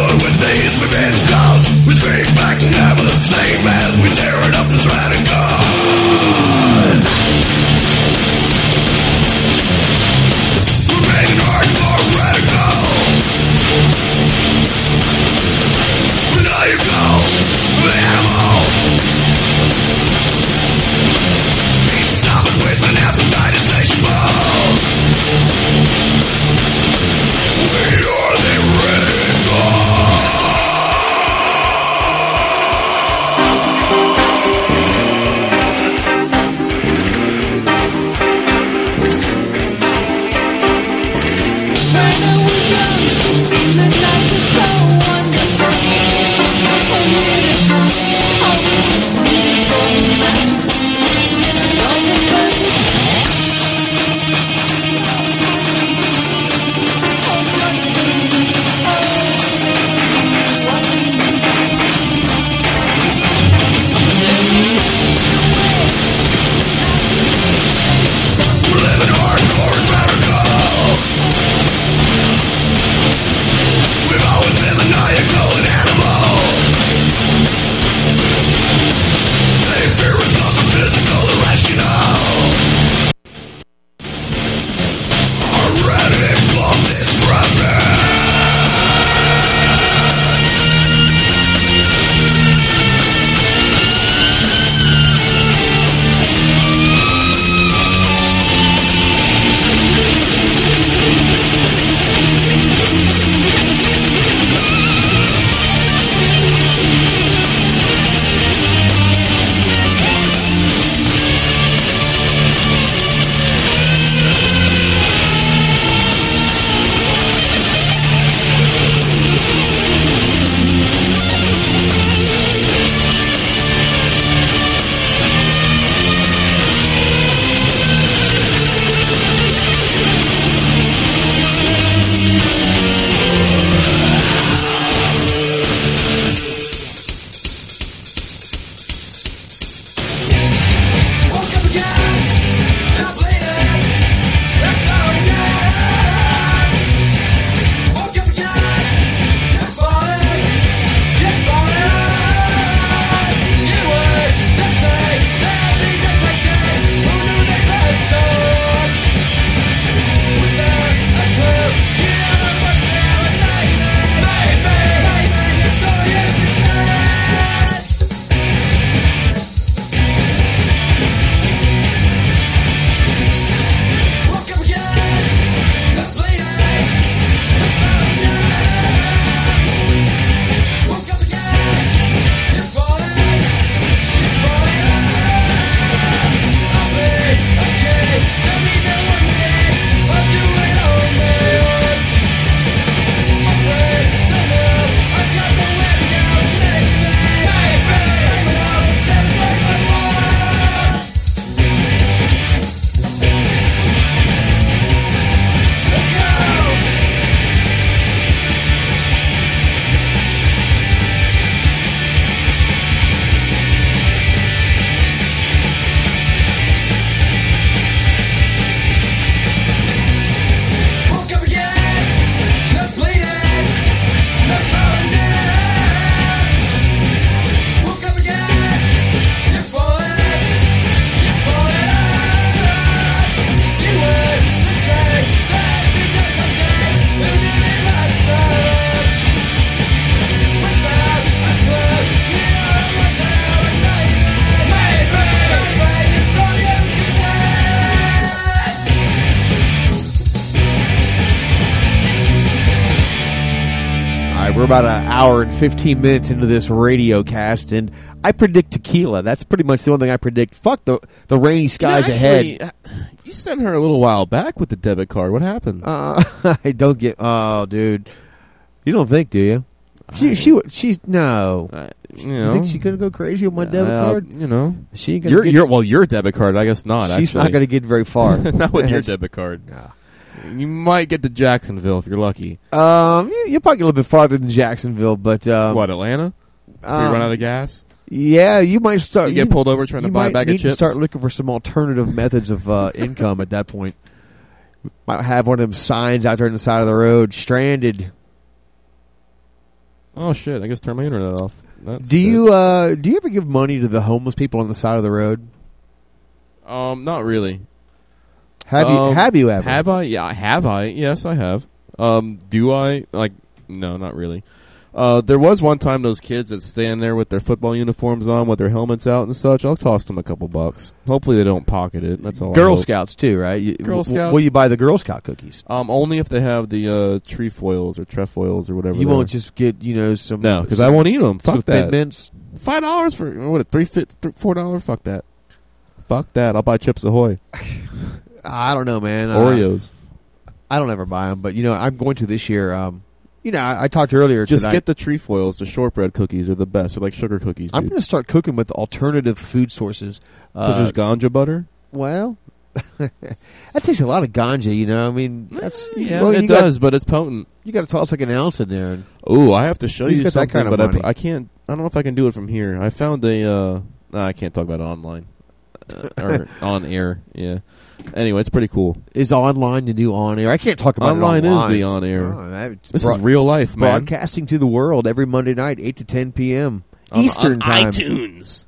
15 minutes into this radio cast, and I predict tequila. That's pretty much the only thing I predict. Fuck the the rainy skies You know, ahead. actually, uh, You sent her a little while back with the debit card. What happened? Uh, I don't get. Oh, dude, you don't think, do you? She she she's no. you you know, think she's gonna go crazy with my debit uh, card? You know, She gonna your your well your debit card. I guess not. She's actually. not going to get very far. not with your debit card. You might get to Jacksonville if you're lucky. Um, you, you'll probably get a little bit farther than Jacksonville, but um, what Atlanta? If you um, run out of gas. Yeah, you might start. You get pulled over trying to buy a bag of chips? start looking for some alternative methods of uh, income at that point. Might have one of them signs out there on the side of the road, stranded. Oh shit! I guess turn my internet off. That's do you uh, do you ever give money to the homeless people on the side of the road? Um, not really. Have you Um, have you ever? Have I? Yeah, have I? Yes, I have. Um, do I? Like, no, not really. Uh, there was one time those kids that stand there with their football uniforms on, with their helmets out and such. I'll toss them a couple bucks. Hopefully, they don't pocket it. That's all. I Girl. Scouts too, right? You, Girl Scouts. Will you buy the Girl Scout cookies? Um, only if they have the uh, trefoils or trefoils or whatever. You won't just get you know some no, because I won't eat them. Fuck that. Mints. Five dollars for what? Three fit, four dollars? Fuck that. Fuck that. I'll buy Chips Ahoy. I don't know, man. Uh, Oreos. I don't ever buy them, but you know I'm going to this year. Um, you know, I, I talked earlier. Just tonight. get the trefoils. The shortbread cookies are the best. They're like sugar cookies. I'm going to start cooking with alternative food sources. Uh, there's ganja butter. well, that takes a lot of ganja. You know, I mean, that's Yeah, well, it you got- does, but it's potent. you got to toss like an ounce in there. Oh, I have to show you something, kind of but I, money? I can't. I don't know if I can do it from here. I found a. Uh, nah, I can't talk about it online uh, or on air. Yeah. Anyway, it's pretty cool. is online the new on air? I can't talk about Online it is online. the on air. Oh, that's This is real life, man. broadcasting to the world every Monday night, eight to ten p.m. On- Eastern on time. iTunes.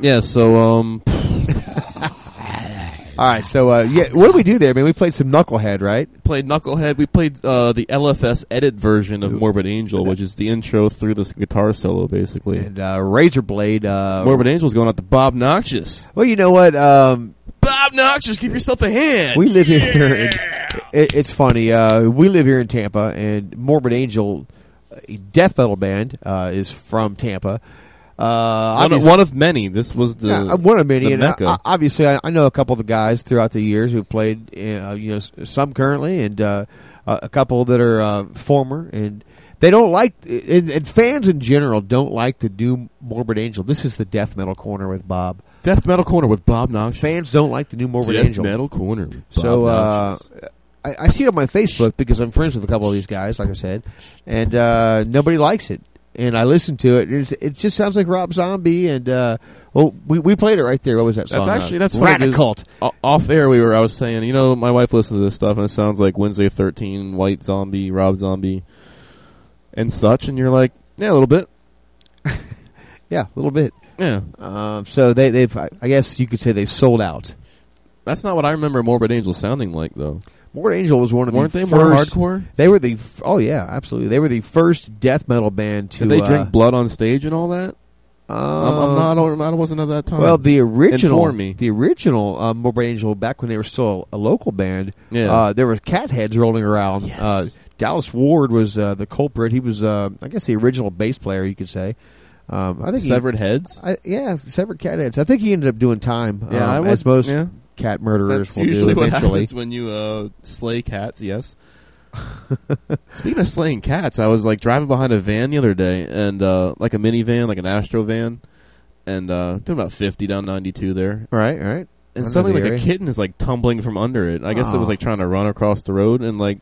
Yeah. So, um, All right, so uh, yeah, what did we do there? man? we played some Knucklehead, right? played Knucklehead. We played uh, the LFS edit version of Morbid Angel, which is the intro through this guitar solo, basically. And uh, Razor Blade. Uh, Morbid Angel's going out to Bob Noxious. Well, you know what? Um, Bob Noxious, give yourself a hand. we live here. In, it, it's funny. Uh, we live here in Tampa, and Morbid Angel, a death metal band, uh, is from Tampa. Uh, one, of, one of many. This was the Yeah, one of many. And I- mecca. I- obviously, I, I know a couple of the guys throughout the years who've played. Uh, you know, some currently, and uh, a couple that are uh, former. And they don't like, and, and fans in general don't like the new Morbid Angel. This is the death metal corner with Bob. Death Metal Corner with Bob Noxious. Fans don't like the new Morbid Death Angel. Metal Corner. So uh, I, I see it on my Facebook because I'm friends with a couple of these guys, like I said, and uh, nobody likes it. And I listened to it. It's, it just sounds like Rob Zombie. And uh, well, we we played it right there. What was that That's song? actually Uh, that's 'cause Radikult. Off air, we were. I was saying, you know, my wife listens to this stuff, and it sounds like Wednesday Thirteen, White Zombie, Rob Zombie, and such. And you're like, yeah, a little bit. Yeah, a little bit. Yeah, Um, so they they've I I guess you could say they've sold out. that's not what I remember Morbid Angel sounding like, though. Morbid Angel was one of Weren't the they more first, hardcore? They were the f- oh yeah, absolutely. They were the first death metal band to. Did they drink uh, blood on stage and all that? I'm, I'm not. I, don't, I wasn't at that time. Well, the original, me. the original uh, Morbid Angel, back when they were still a local band, Yeah. uh, there was cat heads rolling around. Yes. Uh, Dallas Ward was uh, the culprit. He was, uh, I guess, the original bass player. You could say. Um, I think he- severed heads. I, yeah, severed cat heads. I think he ended up doing time. Yeah, um, I was, as most yeah. Cat murderers That's will usually do what eventually. happens when you uh, slay cats. Yes. Speaking of slaying cats, I was like driving behind a van the other day, and uh, like a minivan, like an Astro van, and uh, doing about fifty down ninety two there, Right, right. and Under suddenly like area. a kitten is like tumbling from under it. I guess it was like trying to run across the road, and like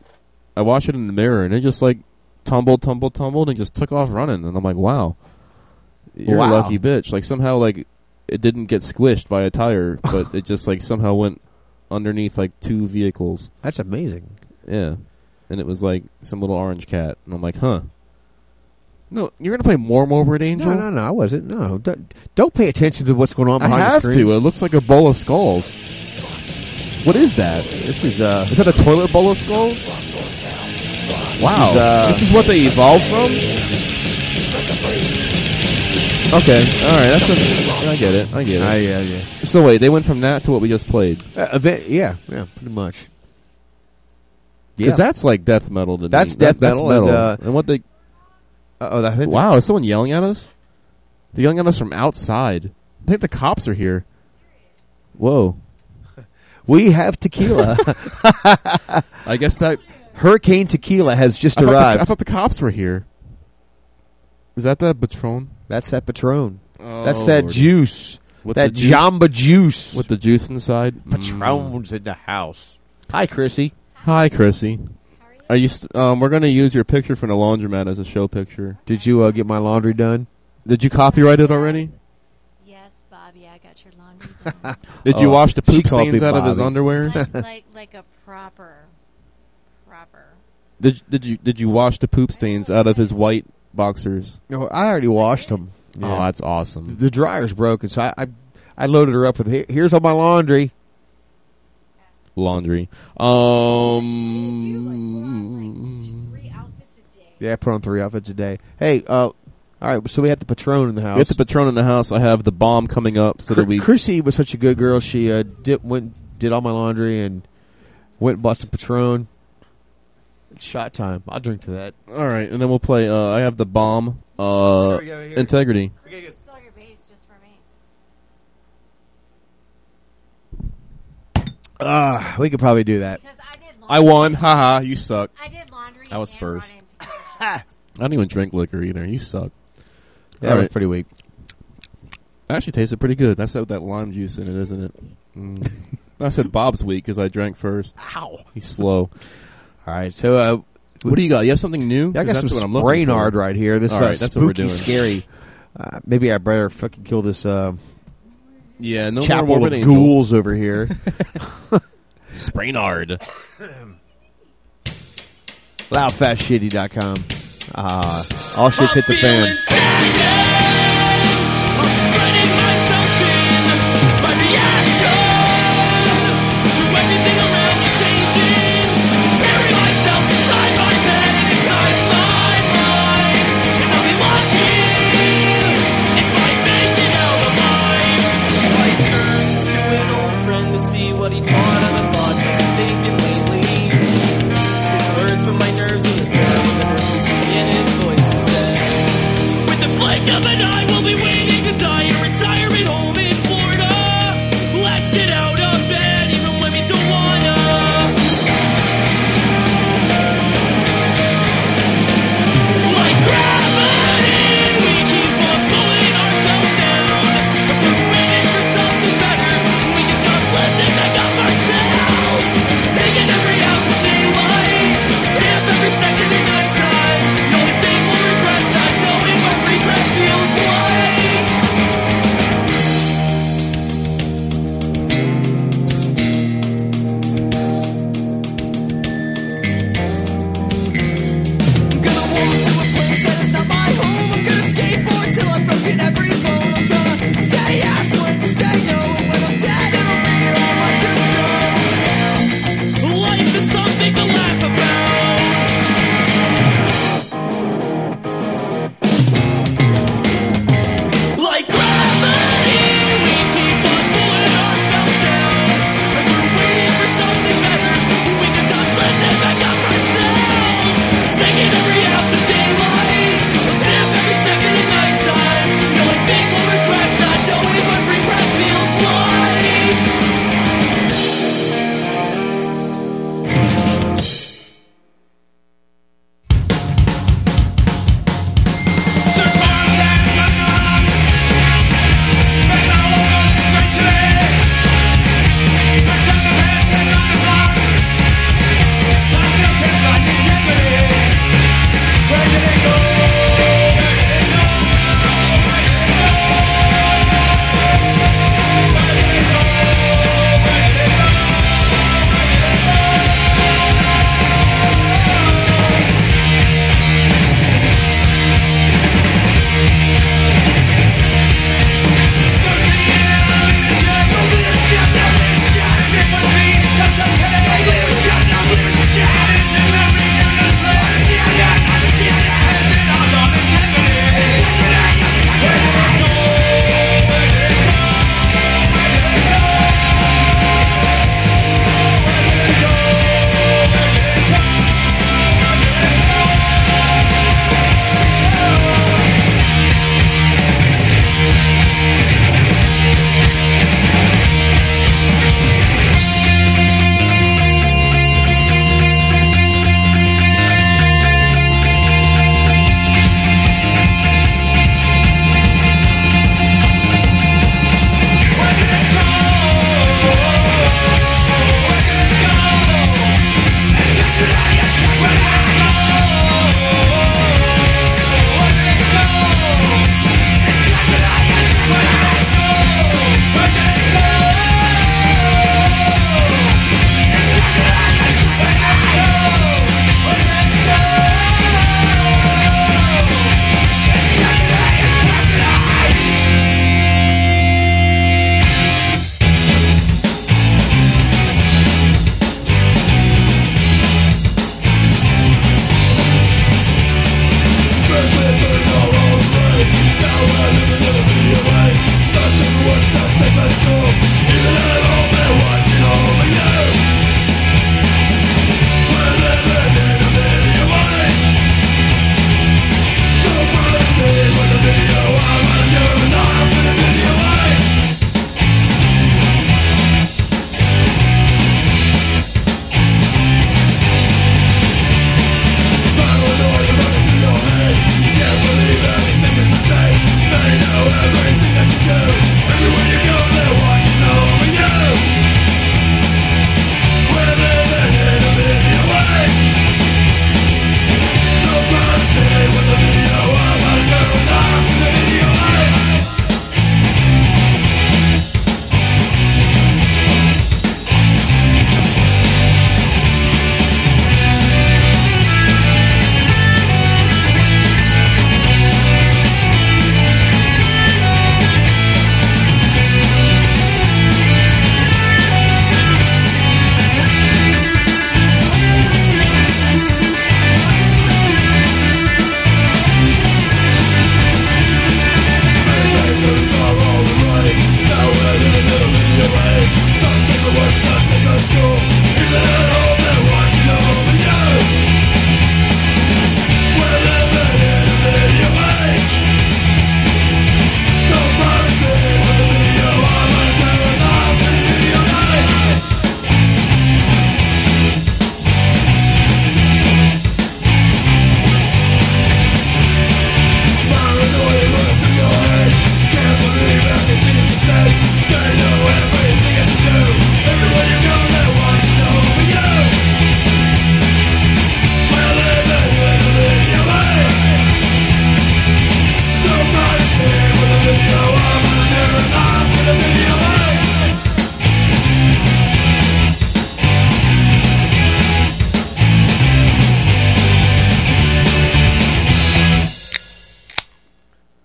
I watched it in the mirror, and it just like tumbled, tumbled, tumbled, and just took off running. And I'm like, wow, you're Wow. a lucky bitch. Like somehow like it didn't get squished by a tire, but it just like somehow went underneath like two vehicles. That's amazing. Yeah. And it was like some little orange cat. And I'm like, huh. No, you're going to play more Morbid Angel? No, no, no. I wasn't. No, don't, don't pay attention to what's going on I behind have the screen. to. It looks like a bowl of skulls. What is that? This is uh, Is that a toilet bowl of skulls? Wow. is, uh, this is what they evolved from? Okay. All right. That's a, I get it. I get it. uh, yeah, yeah. so wait, they went from that to what we just played. Uh, event, yeah, yeah, pretty much. Because that's like death metal to me. That's That- death metal, and, uh, and what they Oh, I think Wow, is someone yelling at us? They're yelling at us from outside. I think the cops are here. Whoa. we have tequila. I guess that Hurricane Tequila has just I thought, arrived. the, I thought the cops were here. Is that the Patron? That's that Patron. Oh, That's that Lordy. juice. With that juice? Jamba juice. With the juice inside? Mm. Patrons in the house. Hi, Chrissy. Hi, Chrissy. Are you? St- um, we're going to use your picture from the laundromat as a show picture. Did you uh, get my laundry done? Did you copyright it already? Yes, Bobby, I got your laundry done. Did you Oh, wash the poop stains me out of his Bobby. underwear? like, like, like a proper, proper. Did did you did you wash the poop stains out of his white boxers? No, I already washed them. Oh, that's awesome. The dryer's broken, so I, I I loaded her up with here, here's all my laundry. Laundry. Um. Yeah, I put on three outfits a day. Hey, uh, all right, so we have the Patron in the house. We the Patron in the house. I have the bomb coming up so that we. Chrissy was such a good girl. She uh, did went did all my laundry and went and bought some Patron. Shot time. I'll drink to that. All right, and then we'll play. Uh, I have the bomb. Uh, Here we go, here. integrity. Stole your bass just for me. Ah, we could probably do that. I did laundry. I won. Haha, you suck. I did laundry. I was and first. brought in tequila shots. I don't even drink liquor either. You suck. Yeah, All it was right. pretty weak. Actually, tasted pretty good. That's got that lime juice in it, isn't it? Mm. I said Bob's weak because I drank first. Ow. He's slow. All right, so uh, What do you got? You have something new? I 'Cause got some what I'm looking for. Brainard right here. This All uh, right, that's what we're spooky, doing. scary. Uh, maybe I better fucking kill this uh, Yeah, no chapel more of Angel. ghouls over here. Spraynard. Loudfastshitty.com. Ah, all shit's hit the fan.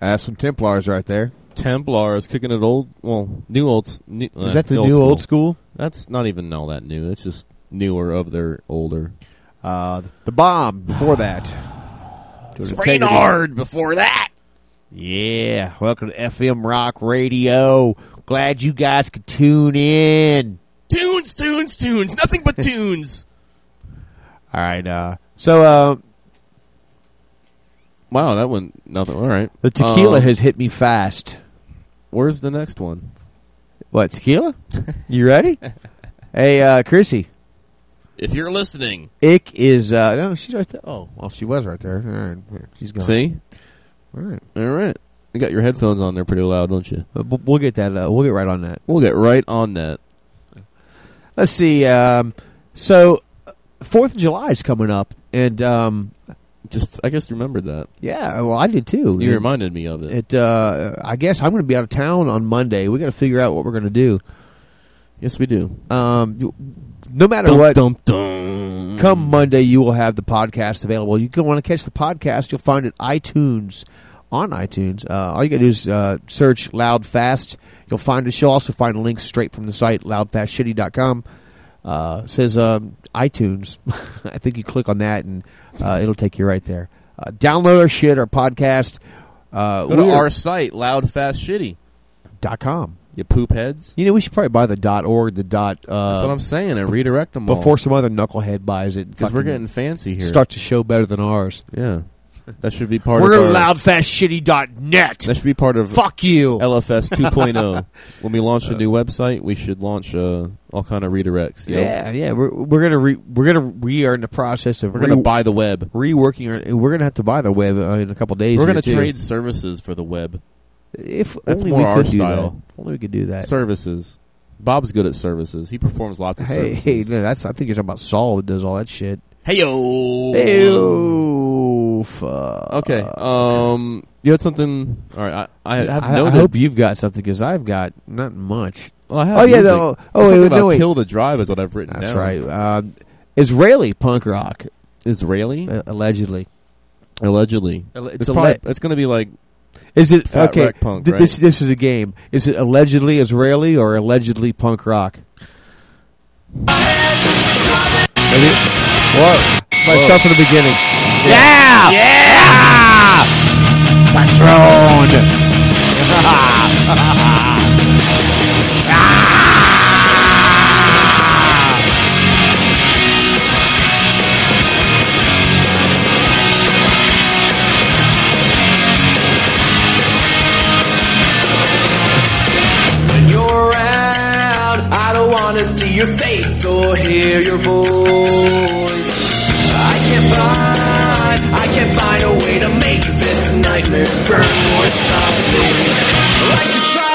That's some Templars right there. Templars kicking it old, well, new old. New, Is uh, that the new old school? That's not even all that new. It's just newer of their older. Uh, the bomb before that. To Spraying integrity. hard before that. Yeah, welcome to FM Rock Radio. Glad you guys could tune in. Tunes, tunes, tunes. Nothing but tunes. All right, uh, so uh, Wow, that one nothing. All right. the tequila Um, has hit me fast. Where's the next one? What tequila? you ready? hey, uh, Chrissy, If you're listening, Ick is uh, no, she's right there. Oh, well, she was right there. All right, she's gone. see. all right, All right. You got your headphones on there pretty loud, don't you? Uh, we'll we'll get that. Uh, we'll get right on that. We'll get right on that. Let's see. Um, so, Fourth of July is coming up, and um, Just, I guess, you remembered that. yeah, well, I did too. You It- reminded me of it. It. Uh, I guess I'm going to be out of town on Monday. We got to figure out what we're going to do. yes, we do. Um, no matter Dum, what, dum, dum. come Monday, you will have the podcast available. You can want to catch the podcast, you'll find it iTunes on iTunes. Uh, all you got to do is uh, search Loud Fast. You'll find it. You'll also find links straight from the site loudfastshitty.com. Uh, says um, iTunes. I think you click on that and uh, it'll take you right there. Uh, download our shit, our podcast. Uh, Go to our site, Loud Fast Shitty. dot com. You poop heads. You know, we should probably buy the dot org, the dot uh, That's what I'm saying, and redirect them all. before some other knucklehead buys it. because we're getting fancy here. starts to show better than ours. Yeah, that should be part of We're of our, loudfastshitty.net. That should be part of Fuck you. LFS 2.0. oh. when we launch a new website, we should launch uh, all kind of redirects. you know? Yeah, yeah. We're we're gonna re, we're gonna we are in the process of we're gonna buy the web. reworking. Our, we're gonna have to buy the web uh, in a couple days. We're gonna trade services for the web. If That's only more we our could do style. that. If only we could do that. Services. Bob's good at services. He performs lots of hey, services. hey, no, that's I think you're talking about Saul that does all that shit. Hey yo. Ew, fuck. Okay. Um, you had something. All right. I, I have I, I hope you've got something because I've got not much. Well, I have Oh, yeah, music. no, oh, Something wait, about no, wait. kill the drive is what I've written That's down. right. Um, Israeli punk rock, Israeli, uh, allegedly. allegedly. It's It's, probably, it's going to be like Is it Fat okay? Wreck Punk, th- right? This this is a game. Is it allegedly Israeli or allegedly punk rock? Ready? What? Let's start from the beginning. Yeah! Yeah! Patron! When you're around, I don't wanna see your face or hear your voice. Burn more softly. like a try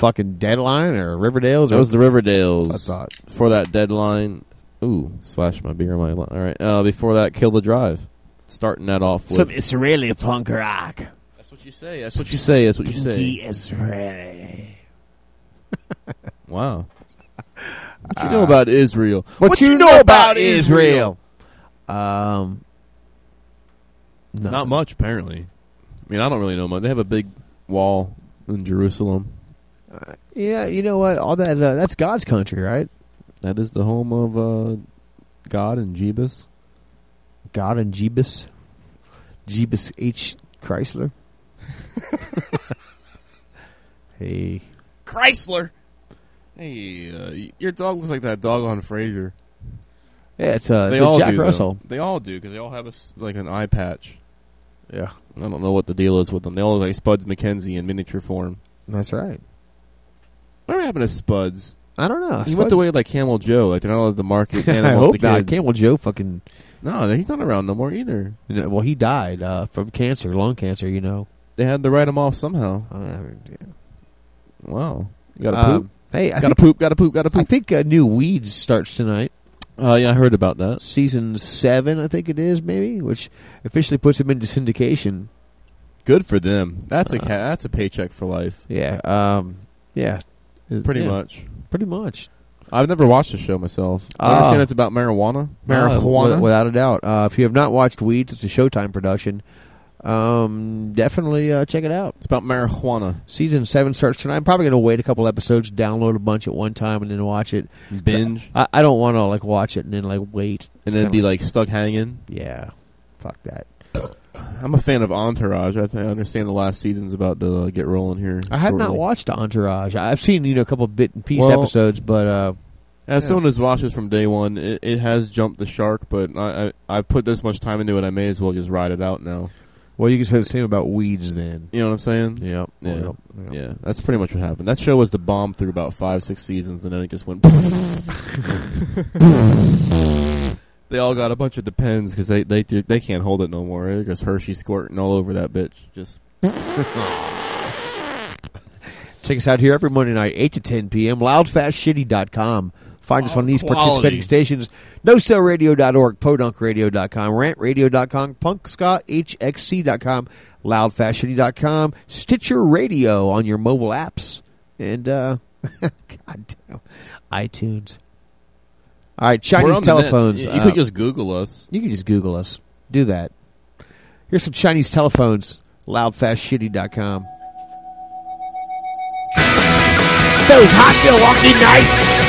fucking Deadline or Riverdale's? That was the Riverdales. I thought. For that deadline. Ooh, splash my beer on my. Line. All right. Uh, before that, Kill the Drive. Starting that off with. Some Israeli punk rock. That's what you say. That's what you say. That's what you say. Stinky Israeli. Wow. What you know about Israel? What, you, know, about Israel? Um, Not much, apparently. I mean, I don't really know much. They have a big wall in Jerusalem. Yeah, you know what? All that uh, that's God's country, right? That is the home of uh, God and Jebus. God and Jebus. Jebus H. Chrysler. hey. Chrysler. Hey, uh, your dog looks like that dog on Frasier. Yeah, it's, uh, they it's a all Jack do, though. Russell. They all do because they all have a s like an eye patch. Yeah, I don't know what the deal is with them. They all look like Spuds MacKenzie in miniature form. That's right. Whatever happened to Spuds? I don't know. He went the way like Camel Joe. Like they're not allowed to market I hope to not. kids. Camel Joe fucking. No, he's not around no more either. You know, well, he died uh, from cancer, lung cancer. You know. They had to write him off somehow. Uh, Wow. You gotta Um, poop. hey, I gotta poop. Gotta poop. Gotta poop. I think uh, new Weeds starts tonight. Oh yeah, I heard about that. Season seven, I think it is, maybe, which officially puts him into syndication. Good for them. That's a Uh, ca- that's a paycheck for life. Yeah, um, yeah, Pretty Yeah, much. pretty much. I've never watched the show myself. I Ah. understand it's about marijuana. Uh, Marijuana. wi- without a doubt. Uh, if you have not watched Weeds, it's a Showtime production. Um, definitely uh, check it out. It's about marijuana. Season seven starts tonight. I'm probably going to wait a couple episodes, download a bunch at one time, and then watch it. Binge. I, I don't want to like watch it and then like wait, and then kinda be like stuck hanging. yeah, fuck that. I'm a fan of Entourage. I, I understand the last season's about to uh, get rolling here. I have not watched Entourage. I've seen you know a couple bit and piece Well, episodes, but uh, As yeah. someone who's watched this from day one, it, it has jumped the shark. But I, I I put this much time into it, I may as well just ride it out now. well, you can say the same about Weeds then. You know what I'm saying? Yep. Yeah. Yep. Yep. Yeah. That's pretty much what happened. That show was the bomb through about five, six seasons, and then it just went. they all got a bunch of depends because they they do- they can't hold it no more. They're just Hershey squirting all over that bitch. Just Check us out here every Monday night, 8 to 10 p.m. Loudfastshitty.com. Find us on these quality. participating stations. NoCellRadio.org, PodUnkRadio.com, RantRadio.com, PunkScottHXC.com, LoudFastShitty.com, Stitcher Radio on your mobile apps, and, uh, God damn, iTunes. All right, We're Chinese on net. telephones. You uh, could just Google us. You can just Google us. Do that. Here's some Chinese telephones. Loudfastshitty.com. Those hot Milwaukee nights.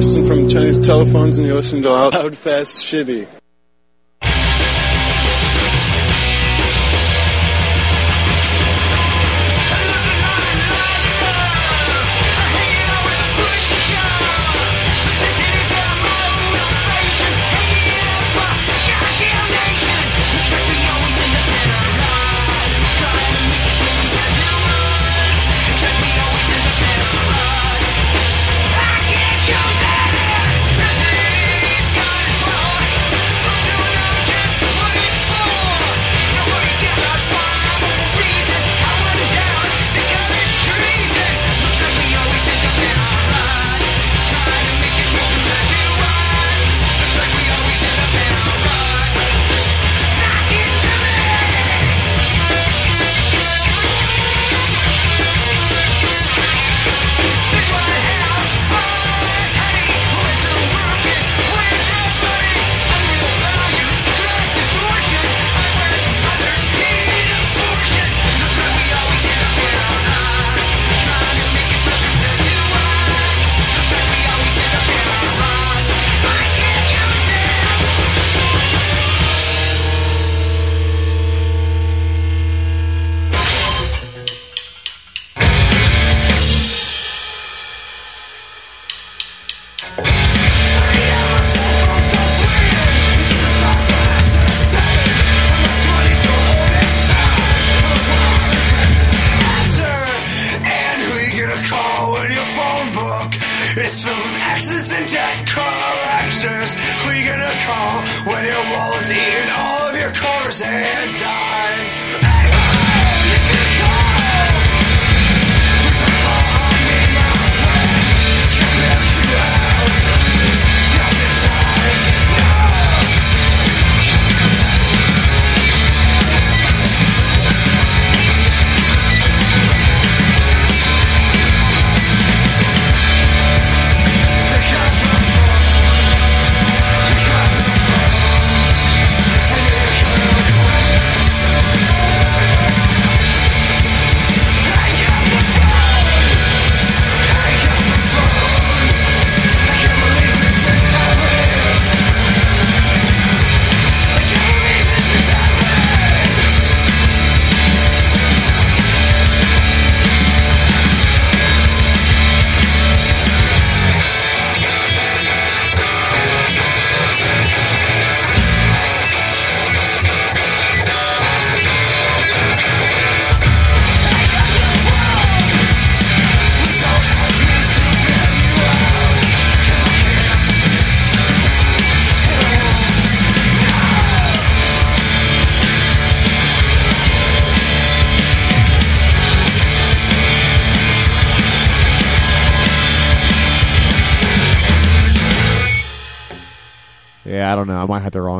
Justin from Chinese Telephones, and you're listening to Loud, Fast, Shitty.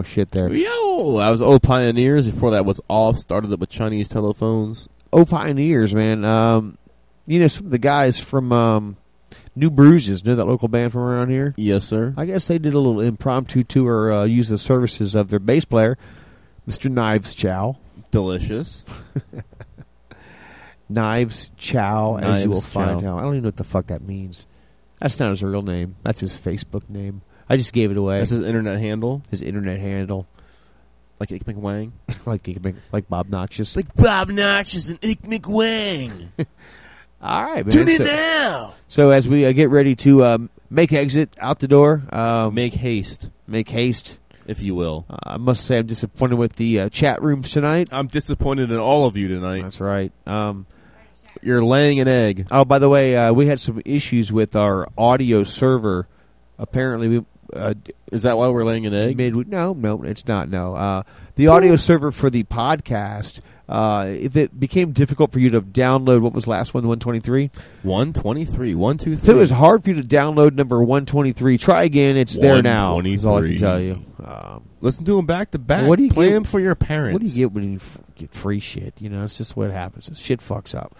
Wrong shit there. Yo, I was old pioneers. Before that was off. Started up with Chinese telephones. Oh, Pioneers, man. Um, you know, some of the guys from um, New Bruges, know that local band from around here? Yes, sir. I guess they did a little impromptu tour, uh, use the services of their bass player, Mr. Knives Chow. Delicious. Knives Chow, as you will Knives find out. I don't even know what the fuck that means. That's not his real name. That's his Facebook name. I just gave it away. That's his internet handle. His internet handle. Like Ick McWang. like Ick Mc- like Bob Noxious. Like Bob Noxious and Ick McWang. All right, man. Tune in so, now. So as we uh, get ready to um, make exit out the door, um, Make haste, make haste. if you will. Uh, I must say I'm disappointed with the uh, chat rooms tonight. I'm disappointed in all of you tonight. That's right. Um, You're laying an egg. oh, by the way, uh, we had some issues with our audio server. Apparently, we uh, Is that why we're laying an egg? mid. No, no, it's not. No, uh, the audio server for the podcast. Uh, if it became difficult for you to download, what was last one? One twenty three. 123. 123. So it was hard for you to download number one twenty three. Try again. It's there now. Is all I can 123. tell you. Um, Listen to them back to back. What do you Play get- them for your parents. What do you get when you f- get free shit? You know, it's just what happens. Shit fucks up.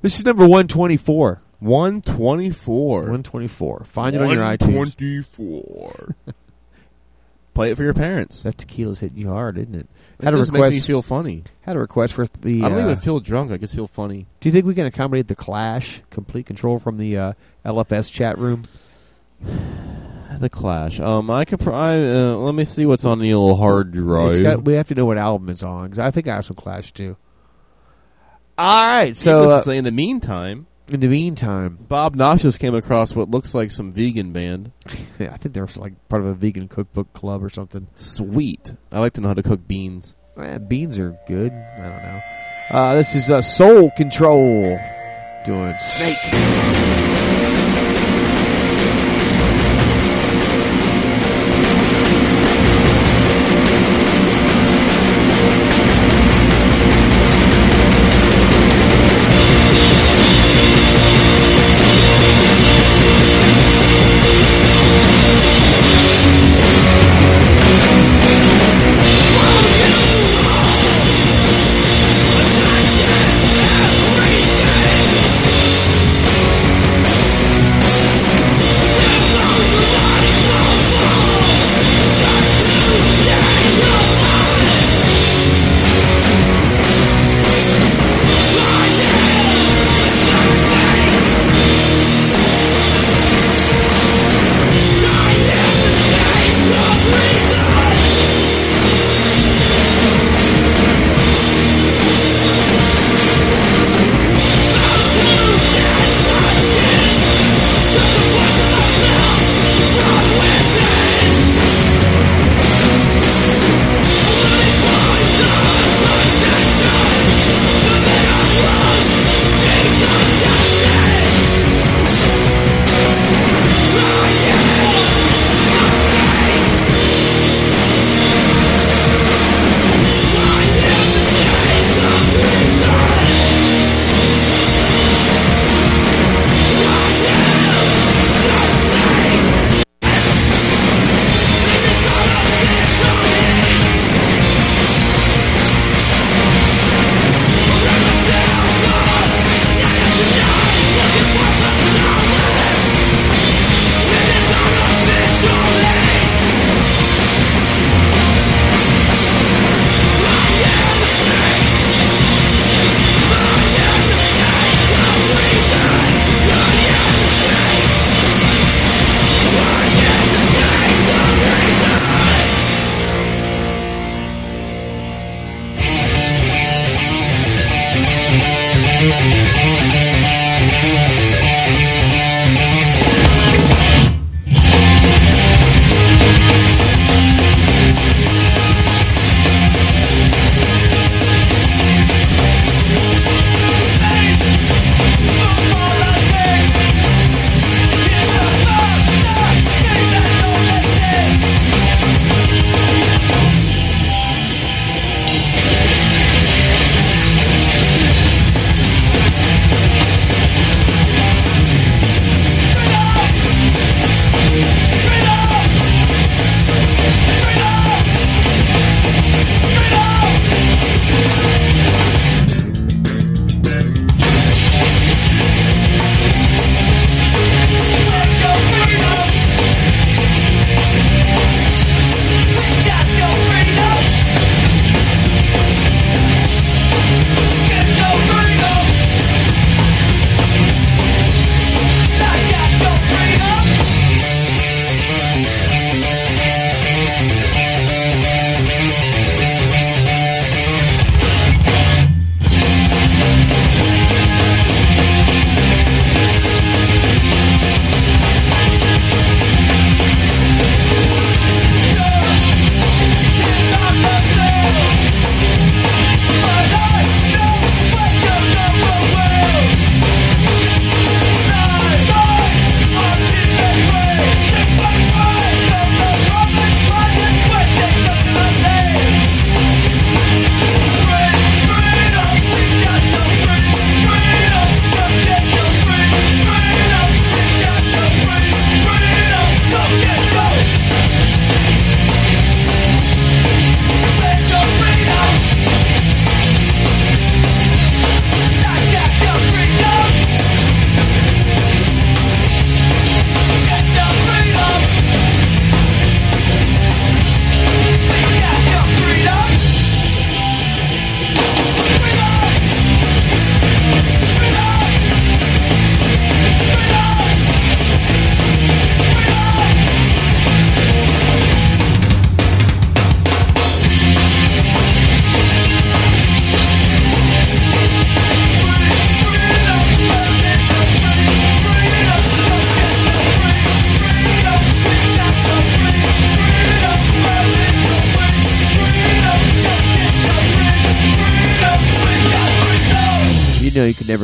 This is number 124. 124. 124. Find it on your iTunes. 124. Play it for your parents. That tequila's hitting you hard, isn't it? It Had a just makes me request. feel funny. Had a request for the. I don't uh, even feel drunk. I just feel funny. Do you think we can accommodate the Clash complete control from the uh, LFS chat room? The Clash. Um, I could. I, uh, let me see what's on the old hard drive. Got, we have to know what album it's on because I think I have some Clash too. All right, so uh, say, in the meantime, in the meantime, Bob Noxious came across what looks like some vegan band. yeah, I think they're like part of a vegan cookbook club or something. Sweet. I like to know how to cook beans. Eh, beans are good. I don't know. Uh, this is uh, Soul Control doing Snake.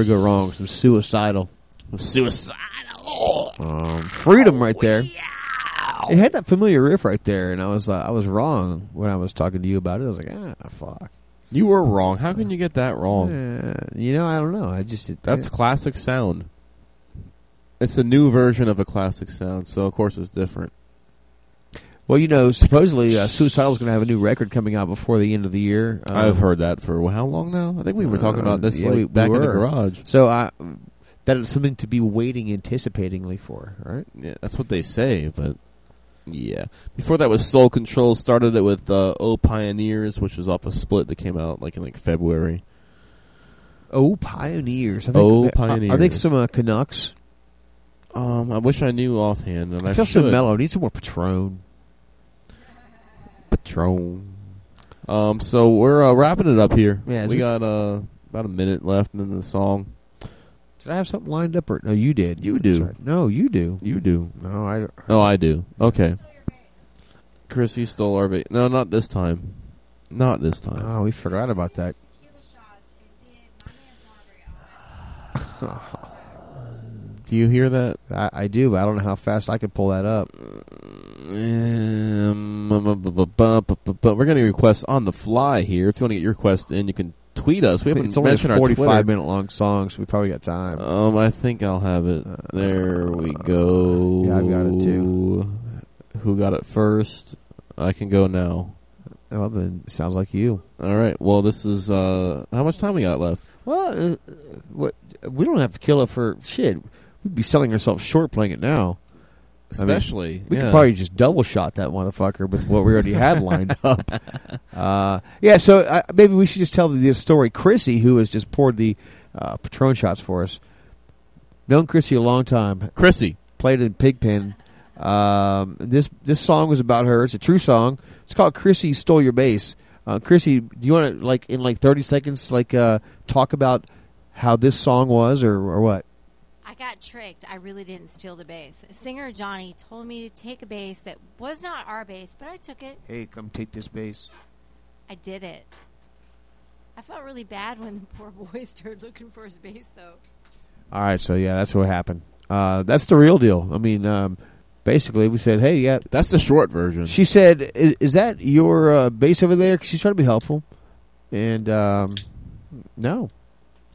Never go wrong some suicidal. Suicidal. Um, freedom right there. It had that familiar riff right there, and I was uh, I was wrong when I was talking to you about it. I was like, ah, fuck. You were wrong. How can you get that wrong? Uh, you know, I don't know. I just That's classic sound. It's a new version of a classic sound, so of course it's different. Well, you know, supposedly uh, is going to have a new record coming out before the end of the year. Um, I've heard that for how long now? I think we were talking about this Uh, yeah, like we- we back in the garage. So I that is something to be waiting anticipatingly for, right? Yeah, that's what they say, but yeah. Before that was Soul Control. Started it with uh, "Oh Pioneers," which was off a split that came out like in like February. Oh, Pioneers! I Oh, that- Are they Pioneers. some uh, Canucks? Um, I wish I knew offhand, and I, I feel so should. mellow. Need some more Patron. Patron. Um, so we're uh, wrapping it up here. Yeah, we we- got uh, about a minute left in the song. Did I have something lined up? Or no, you did. You do. right. No, you do. You do. No, I. Oh, I do. Okay. Chrissy stole our bait. No, not this time. Not this time. Oh, we forgot about that. Do you hear that? I, I do, but I don't know how fast I could pull that up. Um, but we're going to request on the fly here. If you want to get your request in, you can tweet us. We haven't It's only a mentioned our forty-five Twitter. minute long song, so we probably got time. Um, I think I'll have it. There we go. Yeah, I've got it too. Who got it first? I can go now. Well, then sounds like you. All right. Well, this is uh, how much time we got left? Well, uh, what we don't have to kill it for shit. We'd be selling ourselves short playing it now. I mean, Especially, we yeah. could probably just double shot that motherfucker with what we already had lined up. Uh, yeah, so uh, maybe we should just tell the story. Chrissy, who has just poured the uh, Patron shots for us, known Chrissy a long time. Chrissy played in Pigpen. Um, this this song was about her. It's a true song. It's called "Chrissy Stole Your Bass." Uh, Chrissy, do you want to like in like thirty seconds, like uh, talk about how this song was, or or what? I got tricked. I really didn't steal the bass. Singer Johnny told me to take a bass that was not our bass, but I took it. Hey, come take this bass. I did it. I felt really bad when the poor boy started looking for his bass, though. All right, so yeah, that's what happened. Uh, that's the real deal. I mean, um, basically, we said, "Hey, yeah." That's the short version. She said, "Is, is that your uh, bass over there?" 'Cause she's trying to be helpful, and um, no.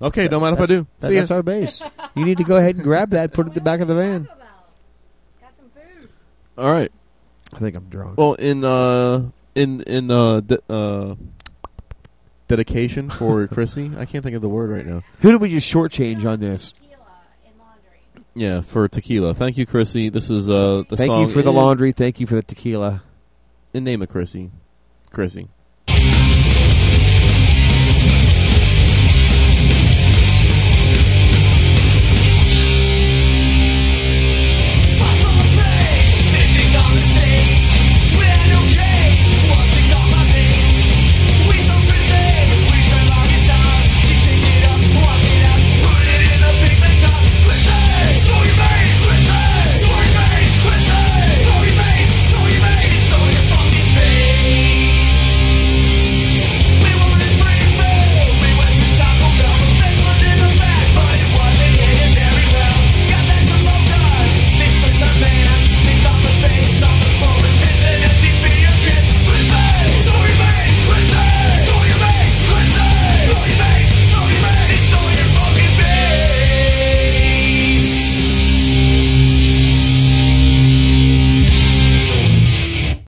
Okay, don't mind if I do. that- See ya. that's our bass. You need to go ahead and grab that, put it in the back of the van. Got some food. All right. I think I'm drunk. Well, in uh, in in uh, de- uh, dedication for Chrissy, I can't think of the word right now. Who did we just shortchange on this? Tequila in laundry. Yeah, for tequila. Thank you, Chrissy. This is uh the Thank song. you for the laundry. Thank you for the tequila. In name of Chrissy, Chrissy.